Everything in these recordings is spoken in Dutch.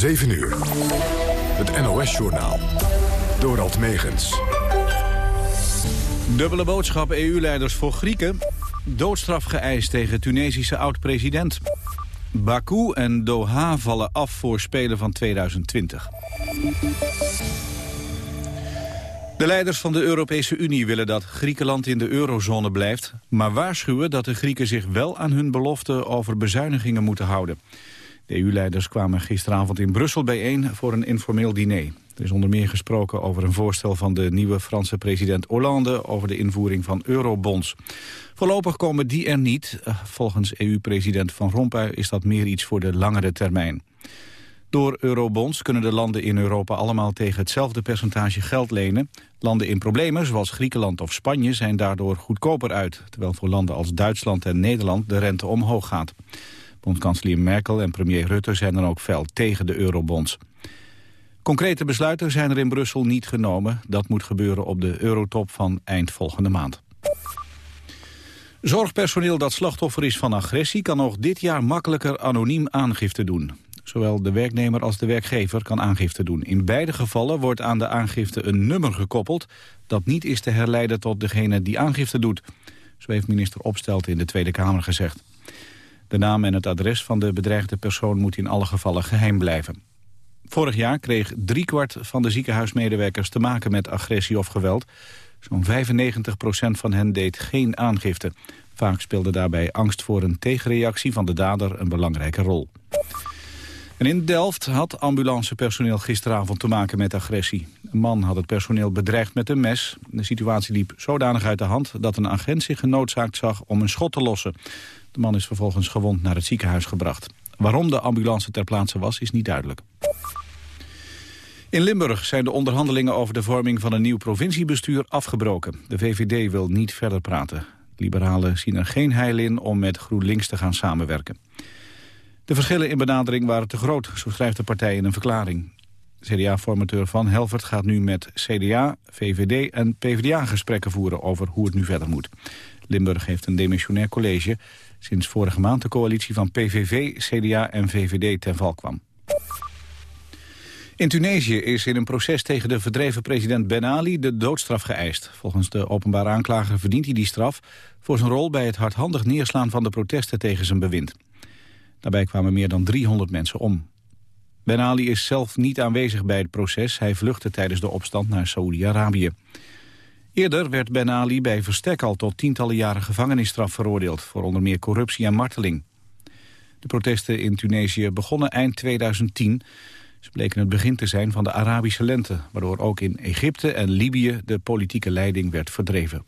7 uur. Het NOS-journaal. Dorald Megens. Dubbele boodschap EU-leiders voor Grieken. Doodstraf geëist tegen Tunesische oud-president. Baku en Doha vallen af voor Spelen van 2020. De leiders van de Europese Unie willen dat Griekenland in de eurozone blijft... maar waarschuwen dat de Grieken zich wel aan hun belofte over bezuinigingen moeten houden. De EU-leiders kwamen gisteravond in Brussel bijeen voor een informeel diner. Er is onder meer gesproken over een voorstel van de nieuwe Franse president Hollande... over de invoering van eurobonds. Voorlopig komen die er niet. Eh, volgens EU-president Van Rompuy is dat meer iets voor de langere termijn. Door eurobonds kunnen de landen in Europa allemaal tegen hetzelfde percentage geld lenen. Landen in problemen, zoals Griekenland of Spanje, zijn daardoor goedkoper uit. Terwijl voor landen als Duitsland en Nederland de rente omhoog gaat. Bondkanselier Merkel en premier Rutte zijn dan ook fel tegen de eurobonds. Concrete besluiten zijn er in Brussel niet genomen. Dat moet gebeuren op de eurotop van eind volgende maand. Zorgpersoneel dat slachtoffer is van agressie... kan nog dit jaar makkelijker anoniem aangifte doen. Zowel de werknemer als de werkgever kan aangifte doen. In beide gevallen wordt aan de aangifte een nummer gekoppeld... dat niet is te herleiden tot degene die aangifte doet. Zo heeft minister Opstelt in de Tweede Kamer gezegd. De naam en het adres van de bedreigde persoon moet in alle gevallen geheim blijven. Vorig jaar kreeg driekwart van de ziekenhuismedewerkers te maken met agressie of geweld. Zo'n 95% van hen deed geen aangifte. Vaak speelde daarbij angst voor een tegenreactie van de dader een belangrijke rol. In Delft had ambulancepersoneel gisteravond te maken met agressie. Een man had het personeel bedreigd met een mes. De situatie liep zodanig uit de hand dat een agent zich genoodzaakt zag om een schot te lossen. De man is vervolgens gewond naar het ziekenhuis gebracht. Waarom de ambulance ter plaatse was, is niet duidelijk. In Limburg zijn de onderhandelingen over de vorming van een nieuw provinciebestuur afgebroken. De VVD wil niet verder praten. Liberalen zien er geen heil in om met GroenLinks te gaan samenwerken. De verschillen in benadering waren te groot, zo schrijft de partij in een verklaring. CDA-formateur Van Helvert gaat nu met CDA, VVD en PvdA gesprekken voeren over hoe het nu verder moet. Limburg heeft een demissionair college sinds vorige maand de coalitie van PVV, CDA en VVD ten val kwam. In Tunesië is in een proces tegen de verdreven president Ben Ali de doodstraf geëist. Volgens de openbare aanklager verdient hij die straf voor zijn rol bij het hardhandig neerslaan van de protesten tegen zijn bewind. Daarbij kwamen meer dan 300 mensen om. Ben Ali is zelf niet aanwezig bij het proces. Hij vluchtte tijdens de opstand naar Saoedi-Arabië. Eerder werd Ben Ali bij verstek al tot tientallen jaren gevangenisstraf veroordeeld... voor onder meer corruptie en marteling. De protesten in Tunesië begonnen eind 2010. Ze bleken het begin te zijn van de Arabische lente... waardoor ook in Egypte en Libië de politieke leiding werd verdreven.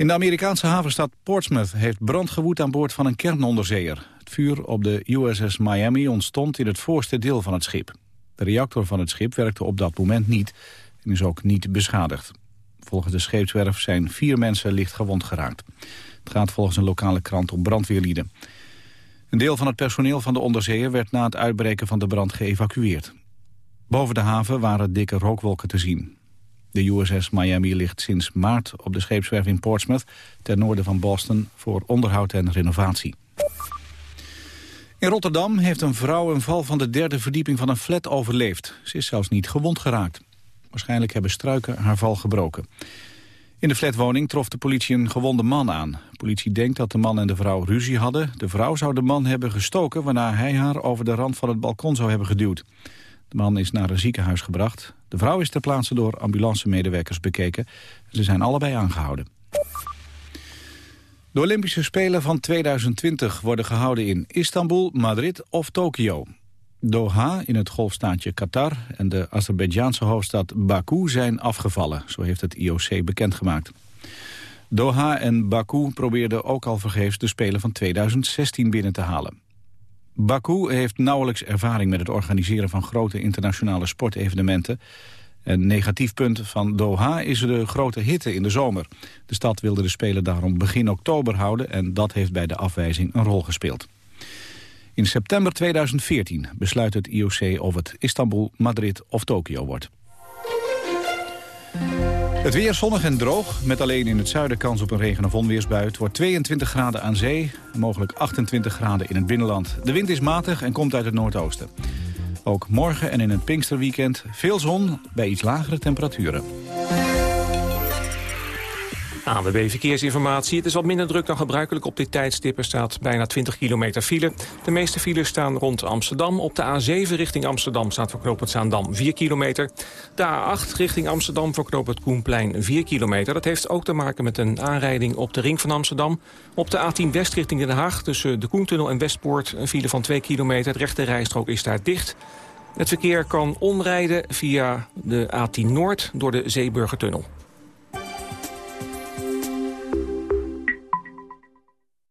In de Amerikaanse havenstad Portsmouth heeft brand gewoed aan boord van een kernonderzeeër. Het vuur op de USS Miami ontstond in het voorste deel van het schip. De reactor van het schip werkte op dat moment niet en is ook niet beschadigd. Volgens de scheepswerf zijn vier mensen licht gewond geraakt. Het gaat volgens een lokale krant om brandweerlieden. Een deel van het personeel van de onderzeeër werd na het uitbreken van de brand geëvacueerd. Boven de haven waren dikke rookwolken te zien. De USS Miami ligt sinds maart op de scheepswerf in Portsmouth... ten noorden van Boston voor onderhoud en renovatie. In Rotterdam heeft een vrouw een val van de derde verdieping van een flat overleefd. Ze is zelfs niet gewond geraakt. Waarschijnlijk hebben struiken haar val gebroken. In de flatwoning trof de politie een gewonde man aan. De politie denkt dat de man en de vrouw ruzie hadden. De vrouw zou de man hebben gestoken... waarna hij haar over de rand van het balkon zou hebben geduwd. De man is naar een ziekenhuis gebracht. De vrouw is ter plaatse door ambulancemedewerkers bekeken. Ze zijn allebei aangehouden. De Olympische Spelen van 2020 worden gehouden in Istanbul, Madrid of Tokio. Doha in het golfstaatje Qatar en de Azerbeidzjaanse hoofdstad Baku zijn afgevallen, zo heeft het IOC bekendgemaakt. Doha en Baku probeerden ook al vergeefs de Spelen van 2016 binnen te halen. Baku heeft nauwelijks ervaring met het organiseren van grote internationale sportevenementen. Een negatief punt van Doha is de grote hitte in de zomer. De stad wilde de Spelen daarom begin oktober houden en dat heeft bij de afwijzing een rol gespeeld. In september 2014 besluit het IOC of het Istanbul, Madrid of Tokio wordt. Het weer zonnig en droog, met alleen in het zuiden kans op een regen- of onweersbui. Het wordt 22 graden aan zee, mogelijk 28 graden in het binnenland. De wind is matig en komt uit het noordoosten. Ook morgen en in het Pinksterweekend veel zon bij iets lagere temperaturen. ANWB Verkeersinformatie. Het is wat minder druk dan gebruikelijk op dit tijdstip. Er staat bijna 20 kilometer file. De meeste files staan rond Amsterdam. Op de A7 richting Amsterdam staat voor knooppunt Zaandam 4 kilometer. De A8 richting Amsterdam voor knooppunt Koenplein 4 kilometer. Dat heeft ook te maken met een aanrijding op de ring van Amsterdam. Op de A10 West richting Den Haag tussen de Koentunnel en Westpoort... een file van 2 kilometer. De rechte rijstrook is daar dicht. Het verkeer kan omrijden via de A10 Noord door de Zeeburgertunnel.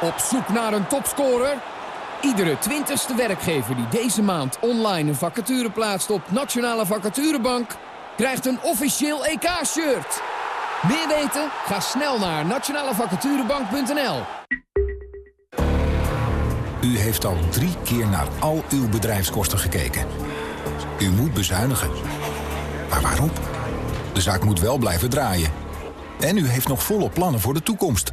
Op zoek naar een topscorer? Iedere twintigste werkgever die deze maand online een vacature plaatst op Nationale Vacaturebank... krijgt een officieel EK-shirt. Meer weten? Ga snel naar nationalevacaturebank.nl. U heeft al drie keer naar al uw bedrijfskosten gekeken. U moet bezuinigen. Maar waarom? De zaak moet wel blijven draaien. En u heeft nog volle plannen voor de toekomst...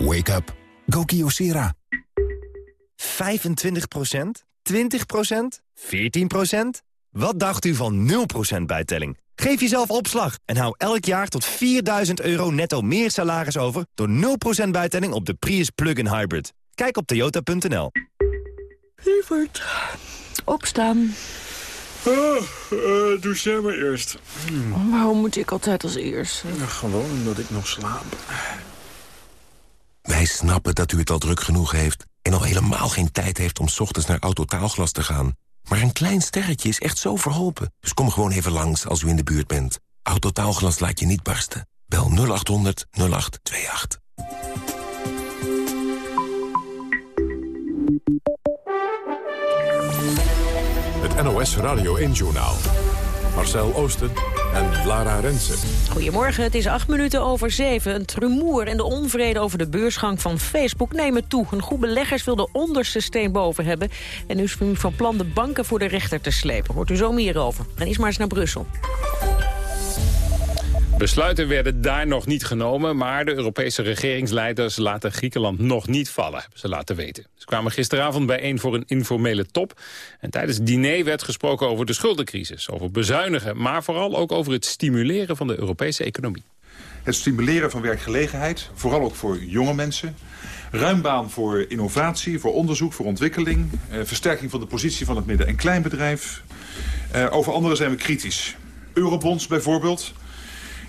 Wake up. Go Kyocera. 25% 20% 14% Wat dacht u van 0% bijtelling? Geef jezelf opslag en hou elk jaar tot 4000 euro netto meer salaris over... door 0% bijtelling op de Prius Plug-in Hybrid. Kijk op toyota.nl. Lievert, opstaan. Oh, uh, doe jij maar eerst. Hmm. Waarom moet ik altijd als eerst? Ja, gewoon omdat ik nog slaap. Wij snappen dat u het al druk genoeg heeft... en al helemaal geen tijd heeft om ochtends naar Autotaalglas te gaan. Maar een klein sterretje is echt zo verholpen. Dus kom gewoon even langs als u in de buurt bent. Autotaalglas laat je niet barsten. Bel 0800 0828. Het NOS Radio 1-journaal. Marcel Oosten en Lara Rensen. Goedemorgen, het is acht minuten over zeven. Een trumoer en de onvrede over de beursgang van Facebook nemen toe. Een groep beleggers wil de onderste steen boven hebben... en nu is van plan de banken voor de rechter te slepen. Hoort u zo meer over. En is maar eens naar Brussel. Besluiten werden daar nog niet genomen, maar de Europese regeringsleiders laten Griekenland nog niet vallen, hebben ze laten weten. Ze kwamen gisteravond bijeen voor een informele top. En tijdens het diner werd gesproken over de schuldencrisis, over bezuinigen, maar vooral ook over het stimuleren van de Europese economie. Het stimuleren van werkgelegenheid, vooral ook voor jonge mensen. Ruim baan voor innovatie, voor onderzoek, voor ontwikkeling. Eh, versterking van de positie van het midden- en kleinbedrijf. Eh, over andere zijn we kritisch. Eurobonds bijvoorbeeld.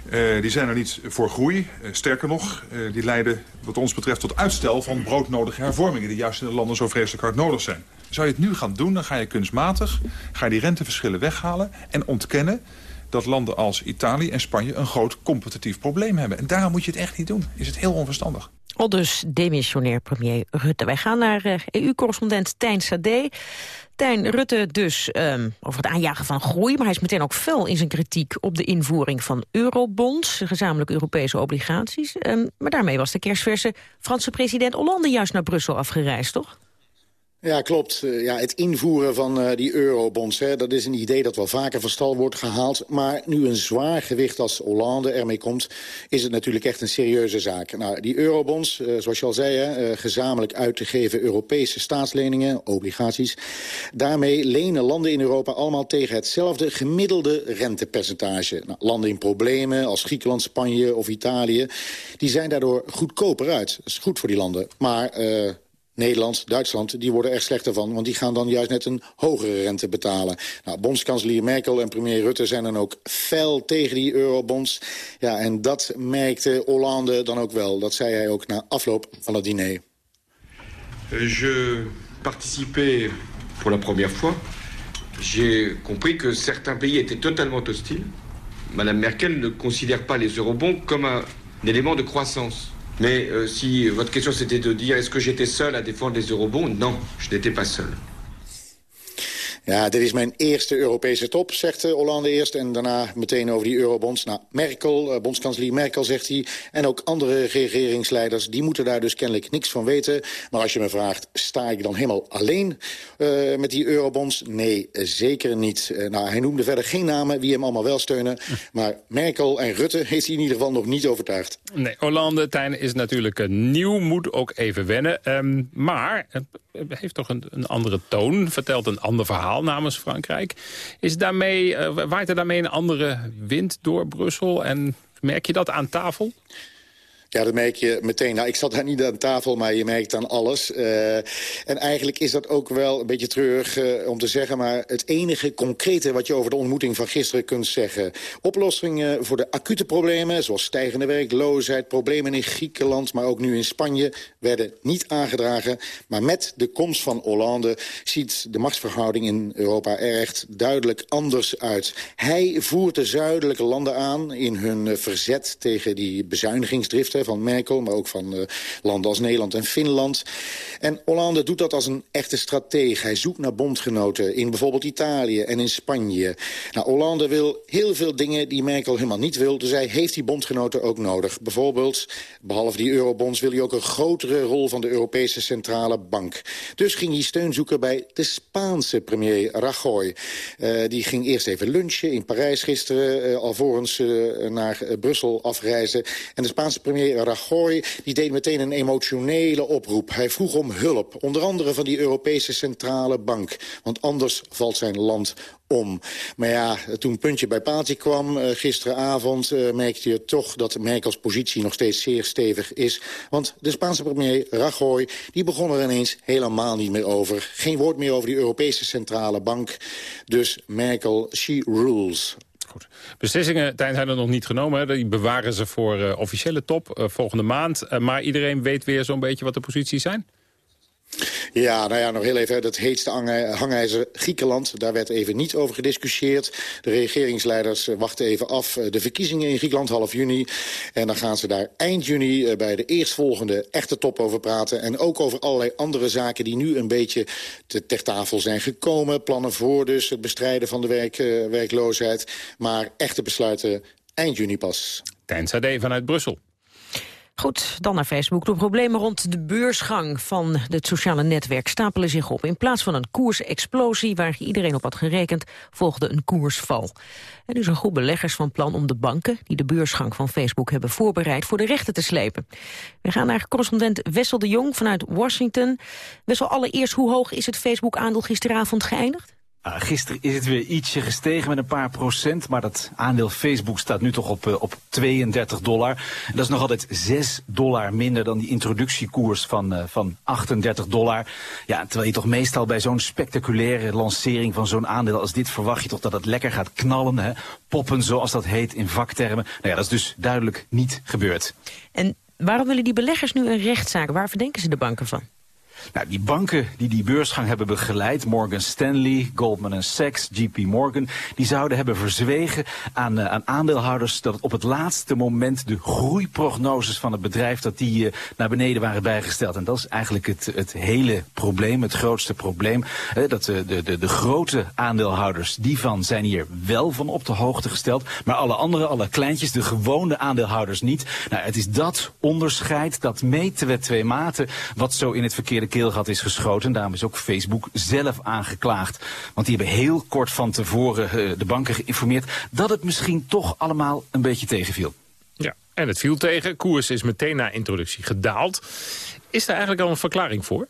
Uh, die zijn er niet voor groei. Uh, sterker nog, uh, die leiden wat ons betreft tot uitstel van broodnodige hervormingen... die juist in de landen zo vreselijk hard nodig zijn. Zou je het nu gaan doen, dan ga je kunstmatig ga je die renteverschillen weghalen... en ontkennen dat landen als Italië en Spanje een groot competitief probleem hebben. En daarom moet je het echt niet doen. Is het heel onverstandig. Dus demissionair premier Rutte. Wij gaan naar EU-correspondent Tijn Sade. Tijn Rutte dus um, over het aanjagen van groei... maar hij is meteen ook fel in zijn kritiek op de invoering van eurobonds... gezamenlijke Europese obligaties. Um, maar daarmee was de kerstverse Franse president Hollande juist naar Brussel afgereisd, toch? Ja, klopt. Eh, ja, het invoeren van uh, die eurobonds, hè, dat is een idee dat wel vaker van stal wordt gehaald. Maar nu een zwaar gewicht als Hollande ermee komt, is het natuurlijk echt een serieuze zaak. Nou, die eurobonds, uh, zoals je al zei, hè, gezamenlijk uit te geven Europese staatsleningen, obligaties. Daarmee lenen landen in Europa allemaal tegen hetzelfde gemiddelde rentepercentage. Nou, landen in problemen als Griekenland, Spanje of Italië, die zijn daardoor goedkoper uit. Dat is goed voor die landen. Maar Nederland, Duitsland, die worden er slechter van... want die gaan dan juist net een hogere rente betalen. Nou, bondskanselier Merkel en premier Rutte zijn dan ook fel tegen die eurobonds. Ja, en dat merkte Hollande dan ook wel. Dat zei hij ook na afloop van het diner. Je participais pour la première fois. J'ai compris que certains pays étaient totalement hostiles. Madame Merkel ne considère pas les eurobonds comme un élément de croissance. Mais euh, si votre question c'était de dire est-ce que j'étais seul à défendre les eurobonds, non, je n'étais pas seul. Ja, dit is mijn eerste Europese top, zegt eh, Hollande eerst. En daarna meteen over die eurobonds. Nou, Merkel, uh, bondskanselier Merkel, zegt hij. En ook andere regeringsleiders, die moeten daar dus kennelijk niks van weten. Maar als je me vraagt, sta ik dan helemaal alleen uh, met die eurobonds? Nee, zeker niet. Uh, nou, hij noemde verder geen namen wie hem allemaal wel steunen. Maar Merkel en Rutte heeft hij in ieder geval nog niet overtuigd. Nee, Hollande, Tijn, is natuurlijk nieuw, moet ook even wennen. Um, maar heeft toch een, een andere toon, vertelt een ander verhaal namens Frankrijk. Is daarmee, uh, waait er daarmee een andere wind door Brussel en merk je dat aan tafel? Ja, dat merk je meteen. Nou, ik zat daar niet aan tafel, maar je merkt aan alles. Uh, en eigenlijk is dat ook wel een beetje treurig uh, om te zeggen... maar het enige concrete wat je over de ontmoeting van gisteren kunt zeggen... oplossingen voor de acute problemen, zoals stijgende werkloosheid... problemen in Griekenland, maar ook nu in Spanje... werden niet aangedragen. Maar met de komst van Hollande ziet de machtsverhouding in Europa er echt duidelijk anders uit. Hij voert de zuidelijke landen aan in hun verzet tegen die bezuinigingsdriften van Merkel... maar ook van uh, landen als Nederland en Finland. En Hollande doet dat als een echte stratege. Hij zoekt naar bondgenoten in bijvoorbeeld Italië en in Spanje. Nou, Hollande wil heel veel dingen die Merkel helemaal niet wil. Dus hij heeft die bondgenoten ook nodig. Bijvoorbeeld, behalve die eurobonds... wil hij ook een grotere rol van de Europese Centrale Bank. Dus ging hij steun zoeken bij de Spaanse premier Rajoy. Uh, die ging eerst even lunchen in Parijs gisteren... Uh, alvorens naar Brussel afreizen. En de Spaanse premier Rajoy die deed meteen een emotionele oproep. Hij vroeg om hulp, onder andere van die Europese Centrale Bank. Want anders valt zijn land om. Maar ja, toen puntje bij paaltje kwam uh, gisteravond... Uh, merkte je toch dat Merkels positie nog steeds zeer stevig is. Want de Spaanse premier Rajoy die begon er ineens helemaal niet meer over. Geen woord meer over die Europese Centrale Bank. Dus Merkel, she rules. Goed. Beslissingen zijn er nog niet genomen. Hè. Die bewaren ze voor uh, officiële top uh, volgende maand. Uh, maar iedereen weet weer zo'n beetje wat de posities zijn? Ja, nou ja, nog heel even. Dat heetste hangijzer Griekenland. Daar werd even niet over gediscussieerd. De regeringsleiders wachten even af. De verkiezingen in Griekenland half juni. En dan gaan ze daar eind juni bij de eerstvolgende echte top over praten. En ook over allerlei andere zaken die nu een beetje te, ter tafel zijn gekomen. Plannen voor dus het bestrijden van de werk, werkloosheid. Maar echte besluiten eind juni pas. Tijn Sade vanuit Brussel. Goed, dan naar Facebook. De problemen rond de beursgang van het sociale netwerk stapelen zich op. In plaats van een koersexplosie waar iedereen op had gerekend, volgde een koersval. En nu zijn groep beleggers van plan om de banken die de beursgang van Facebook hebben voorbereid voor de rechten te slepen. We gaan naar correspondent Wessel de Jong vanuit Washington. Wessel, allereerst, hoe hoog is het Facebook-aandeel gisteravond geëindigd? Uh, gisteren is het weer ietsje gestegen met een paar procent. Maar dat aandeel Facebook staat nu toch op, uh, op 32 dollar. En dat is nog altijd 6 dollar minder dan die introductiekoers van, uh, van 38 dollar. Ja, terwijl je toch meestal bij zo'n spectaculaire lancering van zo'n aandeel als dit... verwacht je toch dat het lekker gaat knallen, hè? poppen zoals dat heet in vaktermen. Nou ja, dat is dus duidelijk niet gebeurd. En waarom willen die beleggers nu een rechtszaak? Waar verdenken ze de banken van? Nou, die banken die die beursgang hebben begeleid, Morgan Stanley, Goldman Sachs, JP Morgan, die zouden hebben verzwegen aan, uh, aan aandeelhouders dat op het laatste moment de groeiprognoses van het bedrijf, dat die uh, naar beneden waren bijgesteld. En dat is eigenlijk het, het hele probleem, het grootste probleem. Dat de, de, de grote aandeelhouders, die van zijn hier wel van op de hoogte gesteld, maar alle andere, alle kleintjes, de gewone aandeelhouders niet. Nou, het is dat onderscheid, dat meten we twee maten, wat zo in het verkeerde keelgat is geschoten. Daarom is ook Facebook zelf aangeklaagd. Want die hebben heel kort van tevoren uh, de banken geïnformeerd... dat het misschien toch allemaal een beetje tegenviel. Ja, en het viel tegen. Koers is meteen na introductie gedaald. Is daar eigenlijk al een verklaring voor?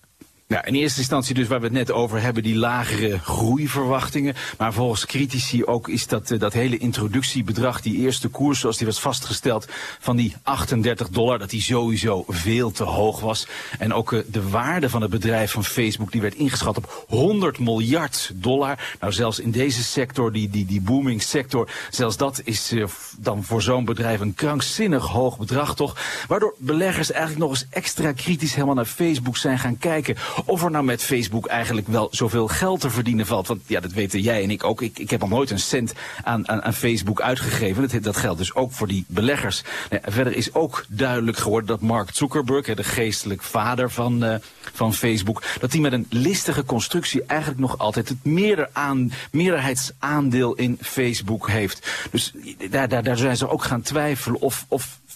Ja, in eerste instantie dus waar we het net over hebben, die lagere groeiverwachtingen. Maar volgens critici ook is dat, uh, dat hele introductiebedrag, die eerste koers zoals die was vastgesteld van die 38 dollar, dat die sowieso veel te hoog was. En ook uh, de waarde van het bedrijf van Facebook, die werd ingeschat op 100 miljard dollar. Nou, zelfs in deze sector, die, die, die booming sector, zelfs dat is uh, dan voor zo'n bedrijf een krankzinnig hoog bedrag toch. Waardoor beleggers eigenlijk nog eens extra kritisch helemaal naar Facebook zijn gaan kijken of er nou met Facebook eigenlijk wel zoveel geld te verdienen valt. Want ja, dat weten jij en ik ook. Ik, ik heb al nooit een cent aan, aan, aan Facebook uitgegeven. Dat, dat geldt dus ook voor die beleggers. Nou, verder is ook duidelijk geworden dat Mark Zuckerberg, de geestelijk vader van, uh, van Facebook, dat hij met een listige constructie eigenlijk nog altijd het meerder aan, meerderheidsaandeel in Facebook heeft. Dus daar, daar, daar zijn ze ook gaan twijfelen of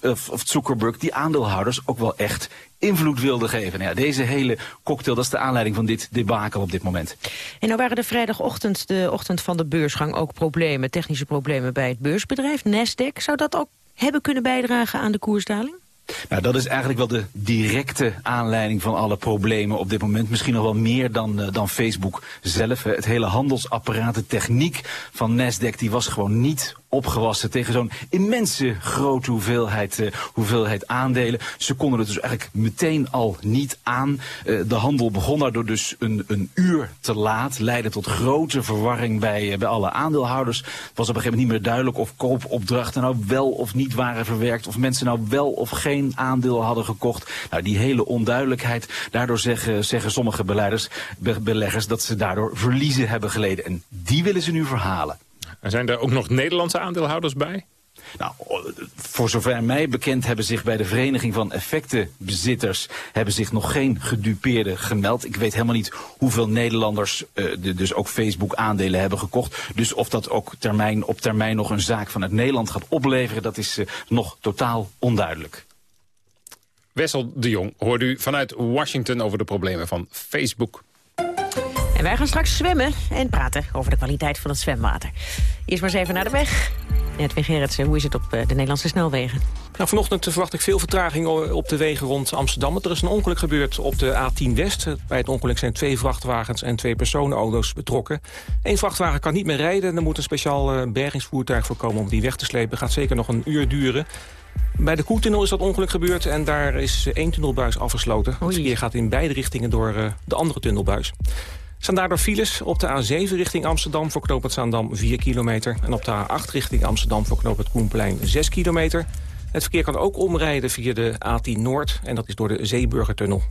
of, of Zuckerberg die aandeelhouders ook wel echt invloed wilde geven. Nou ja, deze hele cocktail, dat is de aanleiding van dit debakel op dit moment. En nou waren er vrijdagochtend, de ochtend van de beursgang, ook problemen, technische problemen bij het beursbedrijf Nasdaq. Zou dat ook hebben kunnen bijdragen aan de koersdaling? Nou, dat is eigenlijk wel de directe aanleiding van alle problemen op dit moment. Misschien nog wel meer dan, uh, dan Facebook zelf. Het hele handelsapparaat, de techniek van Nasdaq, die was gewoon niet opgewassen tegen zo'n immense grote hoeveelheid, uh, hoeveelheid aandelen. Ze konden het dus eigenlijk meteen al niet aan. Uh, de handel begon daardoor dus een, een uur te laat. Leidde tot grote verwarring bij, bij alle aandeelhouders. Het was op een gegeven moment niet meer duidelijk of koopopdrachten nou wel of niet waren verwerkt. Of mensen nou wel of geen aandeel hadden gekocht. Nou, die hele onduidelijkheid. Daardoor zeggen, zeggen sommige beleiders, be beleggers dat ze daardoor verliezen hebben geleden. En die willen ze nu verhalen. En zijn er ook nog Nederlandse aandeelhouders bij? Nou, voor zover mij bekend hebben zich bij de Vereniging van Effectenbezitters... hebben zich nog geen gedupeerden gemeld. Ik weet helemaal niet hoeveel Nederlanders uh, de, dus ook Facebook-aandelen hebben gekocht. Dus of dat ook termijn, op termijn nog een zaak vanuit Nederland gaat opleveren... dat is uh, nog totaal onduidelijk. Wessel de Jong hoort u vanuit Washington over de problemen van Facebook. En wij gaan straks zwemmen en praten over de kwaliteit van het zwemwater. Eerst maar eens even naar de weg. Edwin Gerritsen, hoe is het op de Nederlandse snelwegen? Nou, vanochtend verwacht ik veel vertraging op de wegen rond Amsterdam. Er is een ongeluk gebeurd op de A10 West. Bij het ongeluk zijn twee vrachtwagens en twee personenauto's betrokken. Eén vrachtwagen kan niet meer rijden. Er moet een speciaal bergingsvoertuig voor komen om die weg te slepen. Gaat zeker nog een uur duren. Bij de Koentunnel is dat ongeluk gebeurd en daar is één tunnelbuis afgesloten. Het verkeer gaat in beide richtingen door uh, de andere tunnelbuis. Er staan daardoor files op de A7 richting Amsterdam voor knooppunt Zaandam 4 kilometer. En op de A8 richting Amsterdam voor knooppunt Koenplein 6 kilometer. Het verkeer kan ook omrijden via de A10 Noord en dat is door de Zeeburgertunnel.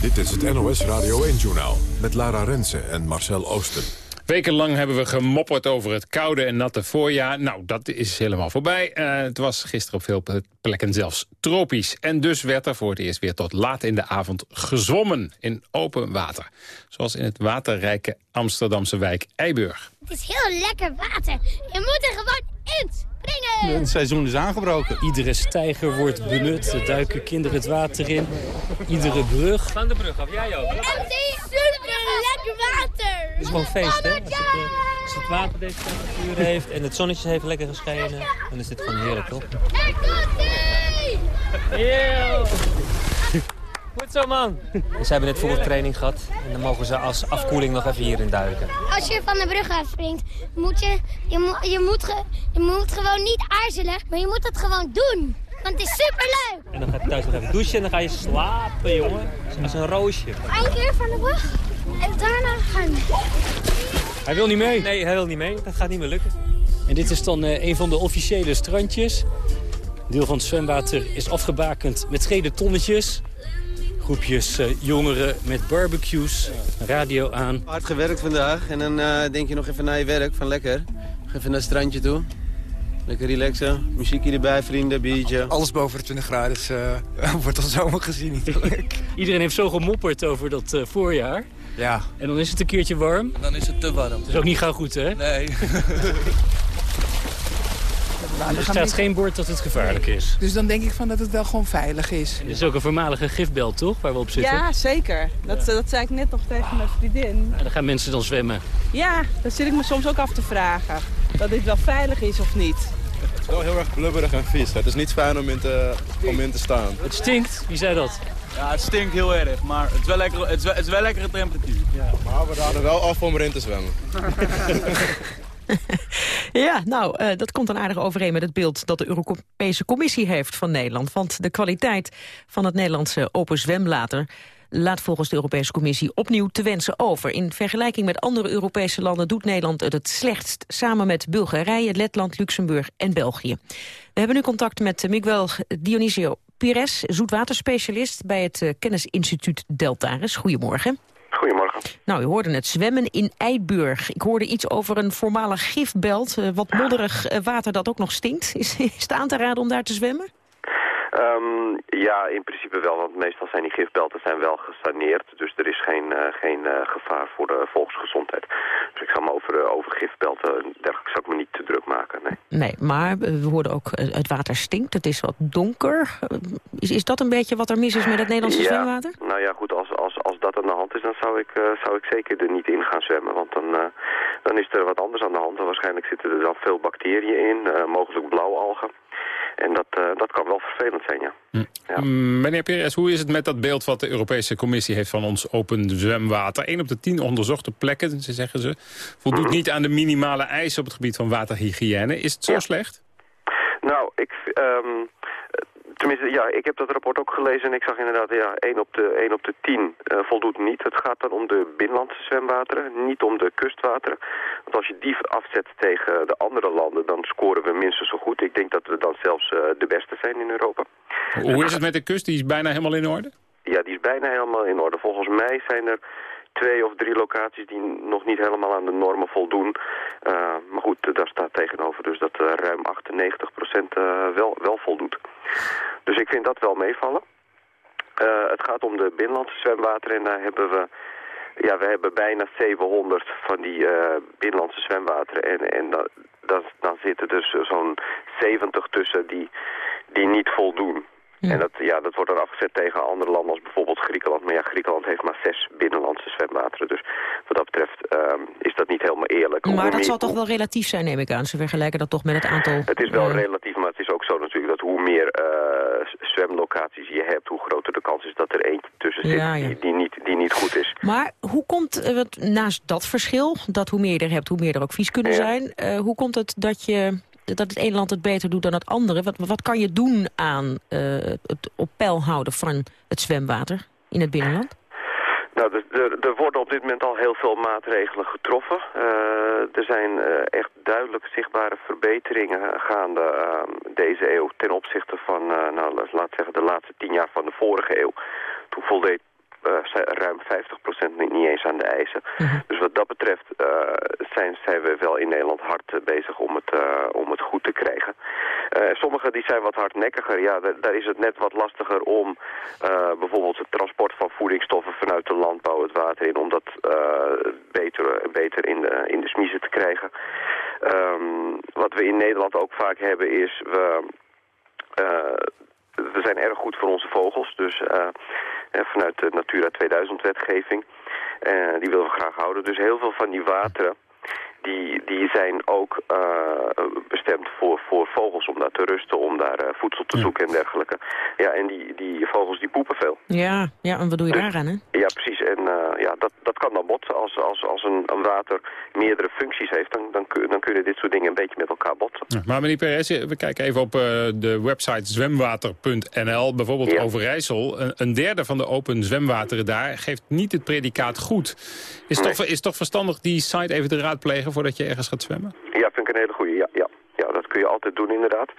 Dit is het NOS Radio 1-journaal met Lara Rensen en Marcel Oosten. Wekenlang hebben we gemopperd over het koude en natte voorjaar. Nou, dat is helemaal voorbij. Uh, het was gisteren op veel plekken zelfs tropisch. En dus werd er voor het eerst weer tot laat in de avond gezwommen in open water. Zoals in het waterrijke Amsterdamse wijk Eiburg. Het is heel lekker water. Je moet er gewoon in springen. Het seizoen is aangebroken. Iedere steiger wordt benut. Er duiken kinderen het water in. Iedere brug. Van de brug af, jij ook. En het is super lekker water. Het is gewoon feest, hè? Als het, uh, als het water deze temperatuur heeft en het zonnetje heeft lekker geschenen, dan is dit gewoon heerlijk, toch? Komt Eeuw! Goed zo, man. Ze hebben net voetbaltraining gehad. En dan mogen ze als afkoeling nog even hierin duiken. Als je van de brug afspringt, moet je, je, mo je, moet ge, je moet gewoon niet aarzelen, maar je moet het gewoon doen. Want het is superleuk. En dan ga je thuis nog even douchen en dan ga je slapen, jongen. Als een roosje. Eén keer van de brug en daarna gaan. Hij wil niet mee. Nee, hij wil niet mee. Dat gaat niet meer lukken. En dit is dan uh, een van de officiële strandjes. Een deel van het zwemwater is afgebakend met gele tonnetjes. Groepjes uh, jongeren met barbecues, radio aan. Hard gewerkt vandaag en dan uh, denk je nog even naar je werk van lekker. Nog even naar het strandje toe. Lekker relaxen, muziekje erbij, vrienden, biertje. Alles boven de 20 graden is, uh, wordt al zomer gezien natuurlijk. Iedereen heeft zo gemopperd over dat uh, voorjaar. Ja. En dan is het een keertje warm. En dan is het te warm. Dat is ook niet gauw goed, hè? Nee. er dan staat geen bord dat het gevaarlijk is. Dus dan denk ik van dat het wel gewoon veilig is. Dit is ook een voormalige gifbelt, toch, waar we op zitten? Ja, zeker. Dat, dat zei ik net nog tegen mijn vriendin. En dan gaan mensen dan zwemmen. Ja, dat zit ik me soms ook af te vragen. Dat dit wel veilig is of niet. Het is wel heel erg blubberig en vies. Het is niet fijn om in te, om in te staan. Het stinkt, wie zei dat? Ja, het stinkt heel erg, maar het is wel, lekker, het is wel, het is wel lekkere temperatuur. Ja. Maar we raden wel af om erin te zwemmen. Ja, nou, eh, dat komt dan aardig overeen met het beeld dat de Europese Commissie heeft van Nederland. Want de kwaliteit van het Nederlandse open zwemlater laat volgens de Europese Commissie opnieuw te wensen over. In vergelijking met andere Europese landen doet Nederland het het slechtst... samen met Bulgarije, Letland, Luxemburg en België. We hebben nu contact met Miguel Dionisio Pires, zoetwaterspecialist... bij het eh, kennisinstituut Deltaris. Goedemorgen. Goedemorgen. Nou, u hoorde het zwemmen in Eiburg. Ik hoorde iets over een voormalig gifbelt. eh, wat modderig eh, water dat ook nog stinkt. Is, is het aan te raden om daar te zwemmen? Ehm, ja, in principe wel, want meestal zijn die gifbelten zijn wel gesaneerd. Dus er is geen, eh, geen eh, gevaar voor de volksgezondheid. Dus ik ga me over, eh, over gifbelten en dergelijke zou ik me niet te druk maken, nee. Nee, maar we hoorden ook het water stinkt. Het is wat donker. Is, is dat een beetje wat er mis is met het Nederlandse ja, zwemwater? Nou ja, goed, als, als, als dat aan de hand is, dan zou ik, zou ik zeker er niet in gaan zwemmen. Want dan, dan is er wat anders aan de hand. En waarschijnlijk zitten er dan veel bacteriën in, mogelijk blauwalgen. En dat, dat kan wel vervelend zijn, ja. Mm, Meneer Perez, hoe is het met dat beeld wat de Europese Commissie heeft van ons open zwemwater? 1 op de 10 onderzochte plekken, ze zeggen ze, voldoet niet aan de minimale eisen op het gebied van waterhygiëne. Is het zo slecht? Nou, ik, ehm, tenminste, ja, ik heb dat rapport ook gelezen en ik zag inderdaad, ja, 1 op de, 1 op de 10 eh, voldoet niet. Het gaat dan om de binnenlandse zwemwateren, niet om de kustwateren. Want als je die afzet tegen de andere landen, dan scoren we minstens zo goed. Ik denk dat we dan zelfs eh, de beste zijn in Europa. Hoe is het met de kust? Die is bijna helemaal in orde? Ja, die is bijna helemaal in orde. Volgens mij zijn er twee of drie locaties die nog niet helemaal aan de normen voldoen. Eh, maar goed, daar staat tegenover dus dat eh, ruim 98% eh wel, wel voldoet. Dus ik vind dat wel meevallen. Het gaat om de binnenlandse zwemwateren en daar hebben we... Ja, we hebben bijna 700 van die binnenlandse zwemwateren. En, en da, da- dan zitten dus zo'n 70 tussen die, die niet voldoen. En dat, ja, dat wordt dan afgezet tegen andere landen als bijvoorbeeld Griekenland. Maar ja, Griekenland heeft maar zes binnenlandse zwemwateren. Dus wat dat betreft ehm, is dat niet helemaal eerlijk. Maar dat meer- zal toch wel relatief zijn, neem ik aan. Ze vergelijken dat toch met het aantal... Het is wel eh, relatief, maar het is ook zo natuurlijk dat hoe meer eh, zwemlocaties je hebt, hoe groter de kans is dat er eentje tussen zit Ja, ja. Die, die, niet, die niet goed is. Maar hoe komt, eh, wat, naast dat verschil, dat hoe meer je er hebt, hoe meer er ook vies kunnen zijn... eh, hoe komt het dat, je, dat het ene land het beter doet dan het andere? Wat, wat kan je doen aan eh, het op peil houden van het zwemwater in het binnenland? Nou, er, er, worden op dit moment al heel veel maatregelen getroffen. Eh, er zijn eh, echt duidelijk zichtbare verbeteringen gaande deze eeuw ten opzichte van, nou, laat zeggen, de laatste tien jaar van de vorige eeuw. Toen voldeed ruim 50% niet, niet eens aan de eisen. Dus wat dat betreft eh, zijn, zijn we wel in Nederland hard eh, bezig om het, eh, om het goed te krijgen. Eh Sommigen die zijn wat hardnekkiger. Ja, da- daar is het net wat lastiger om eh, bijvoorbeeld het transport van voedingsstoffen vanuit de landbouw het water in, om dat eh, beter, beter in, de, in de smiezen te krijgen. Ehm, wat we in Nederland ook vaak hebben is, we, eh, we zijn erg goed voor onze vogels. Dus eh, eh, vanuit de Natura 2000 wetgeving, eh, die willen we graag houden. Dus heel veel van die wateren, die, die zijn ook eh, bestemd voor, voor vogels om daar te rusten, om daar eh, voedsel te zoeken en dergelijke. Ja, en die, die vogels die poepen veel. Ja, ja en wat doe je daaraan, hè? Ja, precies. En eh, ja, dat, dat kan dan botsen. Als, als, als een, een water meerdere functies heeft, dan, dan, dan kunnen dit soort dingen een beetje met elkaar botsen. Ja, Maar meneer Perez, we kijken even op de website zwemwater.nl. Bijvoorbeeld Overijssel. Een, een derde van de open zwemwateren daar geeft niet het predicaat goed. Is, toch, is toch verstandig die site even te raadplegen voordat je ergens gaat zwemmen? Ja, vind ik een hele goede. Ja, ja. ja, dat kun je altijd doen inderdaad.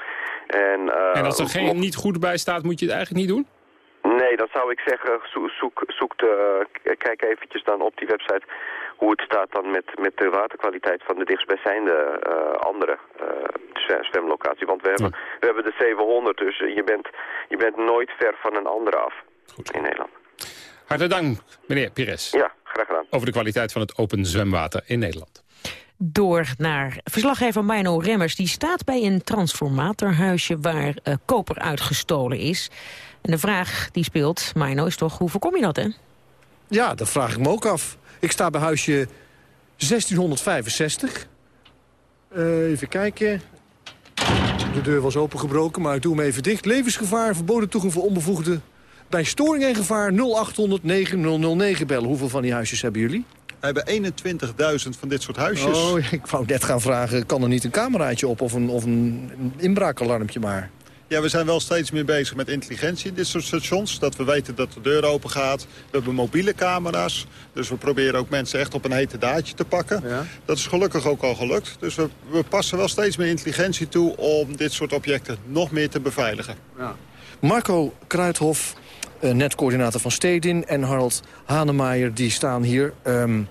En, eh, en als er geen niet goed bij staat, moet je het eigenlijk niet doen? Nee, dan zou ik zeggen, zo- zoek, zoek de, k- kijk eventjes dan op die website hoe het staat dan met, met de waterkwaliteit van de dichtstbijzijnde eh, andere eh, zwe- zwemlocatie. Want we hebben, we hebben de 700, dus eh, je bent, je bent nooit ver van een andere af in Nederland. Hartelijk dank, meneer Pires. Ja, graag gedaan. Over de kwaliteit van het open zwemwater in Nederland. Door naar verslaggever Mino Remmers. Die staat bij een transformatorhuisje waar uh, koper uitgestolen is. En de vraag die speelt, Mino, is toch hoe voorkom je dat, hè? Ja, dat vraag ik me ook af. Ik sta bij huisje 1665. Uh, even kijken. De deur was opengebroken, maar ik doe hem even dicht. Levensgevaar, verboden toegang voor onbevoegden. Bij storing en gevaar 0800 9009 bellen. Hoeveel van die huisjes hebben jullie? We hebben 21.000 van dit soort huisjes. Oh, ik wou net gaan vragen, kan er niet een cameraatje op of een, of een inbraakalarmpje maar? Ja, we zijn wel steeds meer bezig met intelligentie in dit soort stations. Dat we weten dat de deur open gaat. We hebben mobiele camera's. Dus we proberen ook mensen echt op een hete daadje te pakken. Ja. Dat is gelukkig ook al gelukt. Dus we, we, passen wel steeds meer intelligentie toe om dit soort objecten nog meer te beveiligen. Ja. Marco Kruithof, eh, netcoördinator van Stedin... en Harald Hanemaier, die staan hier... Um,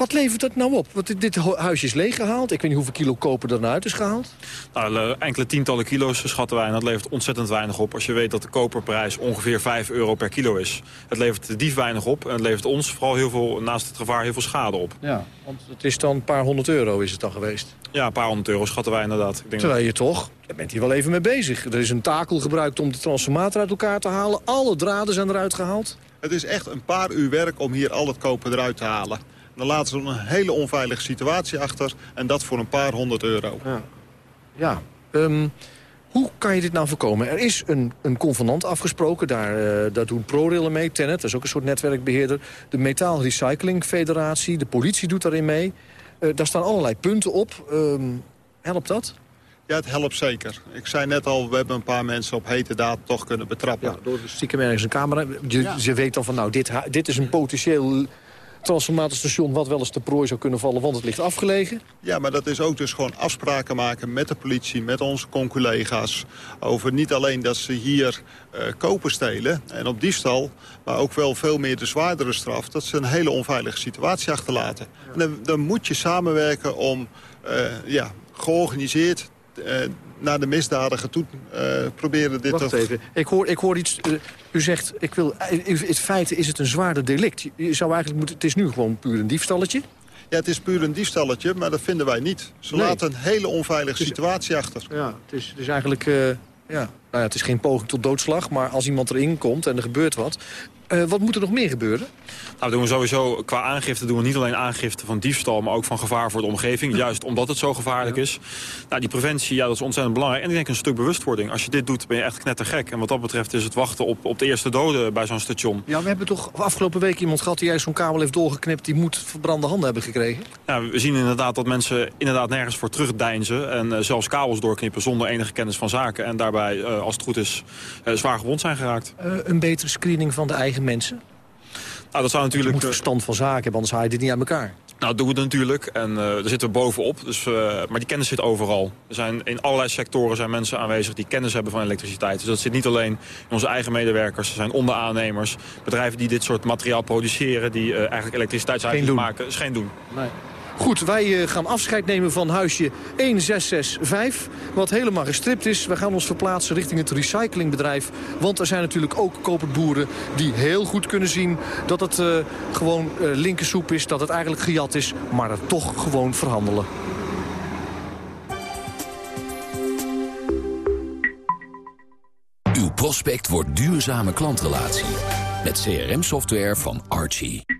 wat levert dat nou op? Want dit huisje is leeggehaald. Ik weet niet hoeveel kilo koper er nou uit is gehaald. Nou, enkele tientallen kilo's schatten wij. En dat levert ontzettend weinig op. Als je weet dat de koperprijs ongeveer 5 euro per kilo is. Het levert de dief weinig op. En het levert ons vooral heel veel, naast het gevaar heel veel schade op. Ja, want het is dan een paar honderd euro is het dan geweest. Ja, een paar honderd euro schatten wij inderdaad. Ik denk Terwijl je toch, daar bent hier wel even mee bezig. Er is een takel gebruikt om de transformator uit elkaar te halen. Alle draden zijn eruit gehaald. Het is echt een paar uur werk om hier al het koper eruit te halen. Dan laten ze een hele onveilige situatie achter. En dat voor een paar honderd euro. Ja, ja. Ehm, hoe kan je dit nou voorkomen? Er is een, een convenant afgesproken, daar, uh, daar doen ProRail mee, Tenet, dat is ook een soort netwerkbeheerder. De Metaal Recycling Federatie, de politie doet daarin mee. Uh, daar staan allerlei punten op. Um, helpt dat? Ja, het helpt zeker. Ik zei net al, we hebben een paar mensen op hete daad toch kunnen betrappen. Ja, door de stiekem ergens een camera. Je, ja. Ze weet dan van, nou, dit, dit is een potentieel transformatorstation wat wel eens te prooi zou kunnen vallen, want het ligt afgelegen. Ja, maar dat is ook dus gewoon afspraken maken met de politie, met onze conculega's. Over niet alleen dat ze hier uh, kopen stelen en op diefstal, maar ook wel veel meer de zwaardere straf. Dat ze een hele onveilige situatie achterlaten. En dan, dan, moet je samenwerken om uh, ja, georganiseerd uh, naar de misdadiger toe uh, proberen dit... Wacht even, ik hoor, ik hoor iets... Uh, u zegt, ik wil, in feite is het een zwaarder delict. Je zou eigenlijk moeten, het is nu gewoon puur een diefstalletje. Ja, het is puur een diefstalletje, maar dat vinden wij niet. Ze nee. laten een hele onveilige situatie achter. Ja, het is, eigenlijk... Uh, ja. Nou ja, het is geen poging tot doodslag, maar als iemand erin komt en er gebeurt wat... Uh, wat moet er nog meer gebeuren? Nou, doen we sowieso qua aangifte doen we niet alleen aangifte van diefstal... maar ook van gevaar voor de omgeving. Juist omdat het zo gevaarlijk is. Nou, die preventie, ja, dat is ontzettend belangrijk. En ik denk een stuk bewustwording. Als je dit doet, ben je echt knettergek. En wat dat betreft is het wachten op, op de eerste doden bij zo'n station. Ja, we hebben toch afgelopen week iemand gehad... die juist zo'n kabel heeft doorgeknipt... die moet verbrande handen hebben gekregen? Ja, we zien inderdaad dat mensen inderdaad nergens voor terugdeinzen... en uh, zelfs kabels doorknippen zonder enige kennis van zaken... en daarbij, uh, als het goed is, zwaar gewond zijn geraakt. een betere screening van de eigen mensen? Nou, dat zou natuurlijk... Je moet verstand van zaken hebben, anders haal je dit niet aan elkaar. Nou, dat doen we natuurlijk. En uh, daar zitten we bovenop. Dus, uh, maar die kennis zit overal. Er zijn, in allerlei sectoren zijn mensen aanwezig die kennis hebben van elektriciteit. Dus dat zit niet alleen in onze eigen medewerkers. Er zijn onderaannemers, bedrijven die dit soort materiaal produceren... die uh, eigenlijk elektriciteitsuiting maken. Is geen doen. Nee. Goed, wij gaan afscheid nemen van huisje 1665, wat helemaal gestript is. We gaan ons verplaatsen richting het recyclingbedrijf. Want er zijn natuurlijk ook koperboeren die heel goed kunnen zien... dat het uh, gewoon uh, linkersoep is, dat het eigenlijk gejat is... maar er toch gewoon verhandelen. Uw prospect wordt duurzame klantrelatie. Met CRM-software van Archie.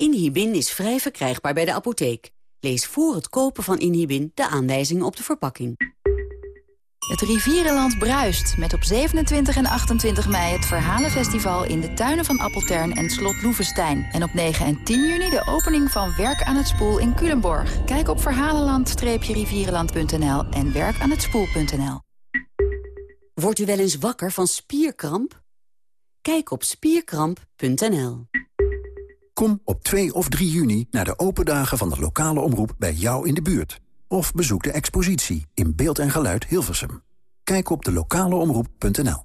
Inhibin is vrij verkrijgbaar bij de apotheek. Lees voor het kopen van Inhibin de aanwijzingen op de verpakking. Het Rivierenland bruist met op 27 en 28 mei het Verhalenfestival in de tuinen van Appeltern en Slot Loevestein. En op 9 en 10 juni de opening van Werk aan het Spoel in Culemborg. Kijk op verhalenland-rivierenland.nl en werkaanhetspoel.nl. Wordt u wel eens wakker van spierkramp? Kijk op spierkramp.nl. Kom op 2 of 3 juni naar de open dagen van de lokale omroep bij jou in de buurt. Of bezoek de expositie in beeld en geluid Hilversum. Kijk op de lokaleomroep.nl.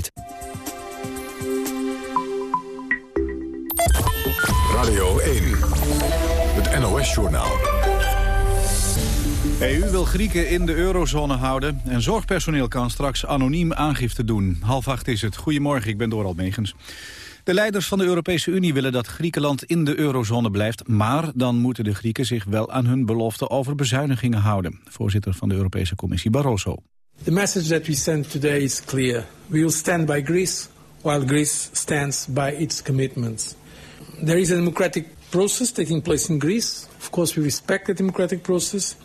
Radio 1, het NOS-journaal. EU wil Grieken in de eurozone houden en zorgpersoneel kan straks anoniem aangifte doen. Half acht is het. Goedemorgen, ik ben Doral Megens. De leiders van de Europese Unie willen dat Griekenland in de eurozone blijft... maar dan moeten de Grieken zich wel aan hun belofte over bezuinigingen houden. Voorzitter van de Europese Commissie Barroso. The message that we send today is clear. We will stand by Greece while Greece stands by its commitments. There is a democratic process taking place in Greece. Of course, we respect the democratic process.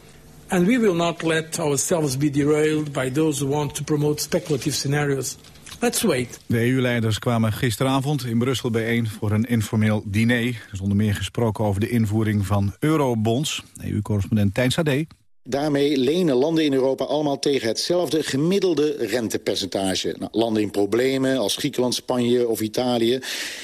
And we will not let ourselves be derailed by those who want to promote speculative scenarios. Let's wait. De EU-leiders kwamen gisteravond in Brussel bijeen voor een informeel diner. Er meer gesproken over de invoering van eurobonds. EU-correspondent Tijn Sade. Daarmee lenen landen in Europa allemaal tegen hetzelfde gemiddelde rentepercentage. Nou, landen in problemen als Griekenland, Spanje of Italië...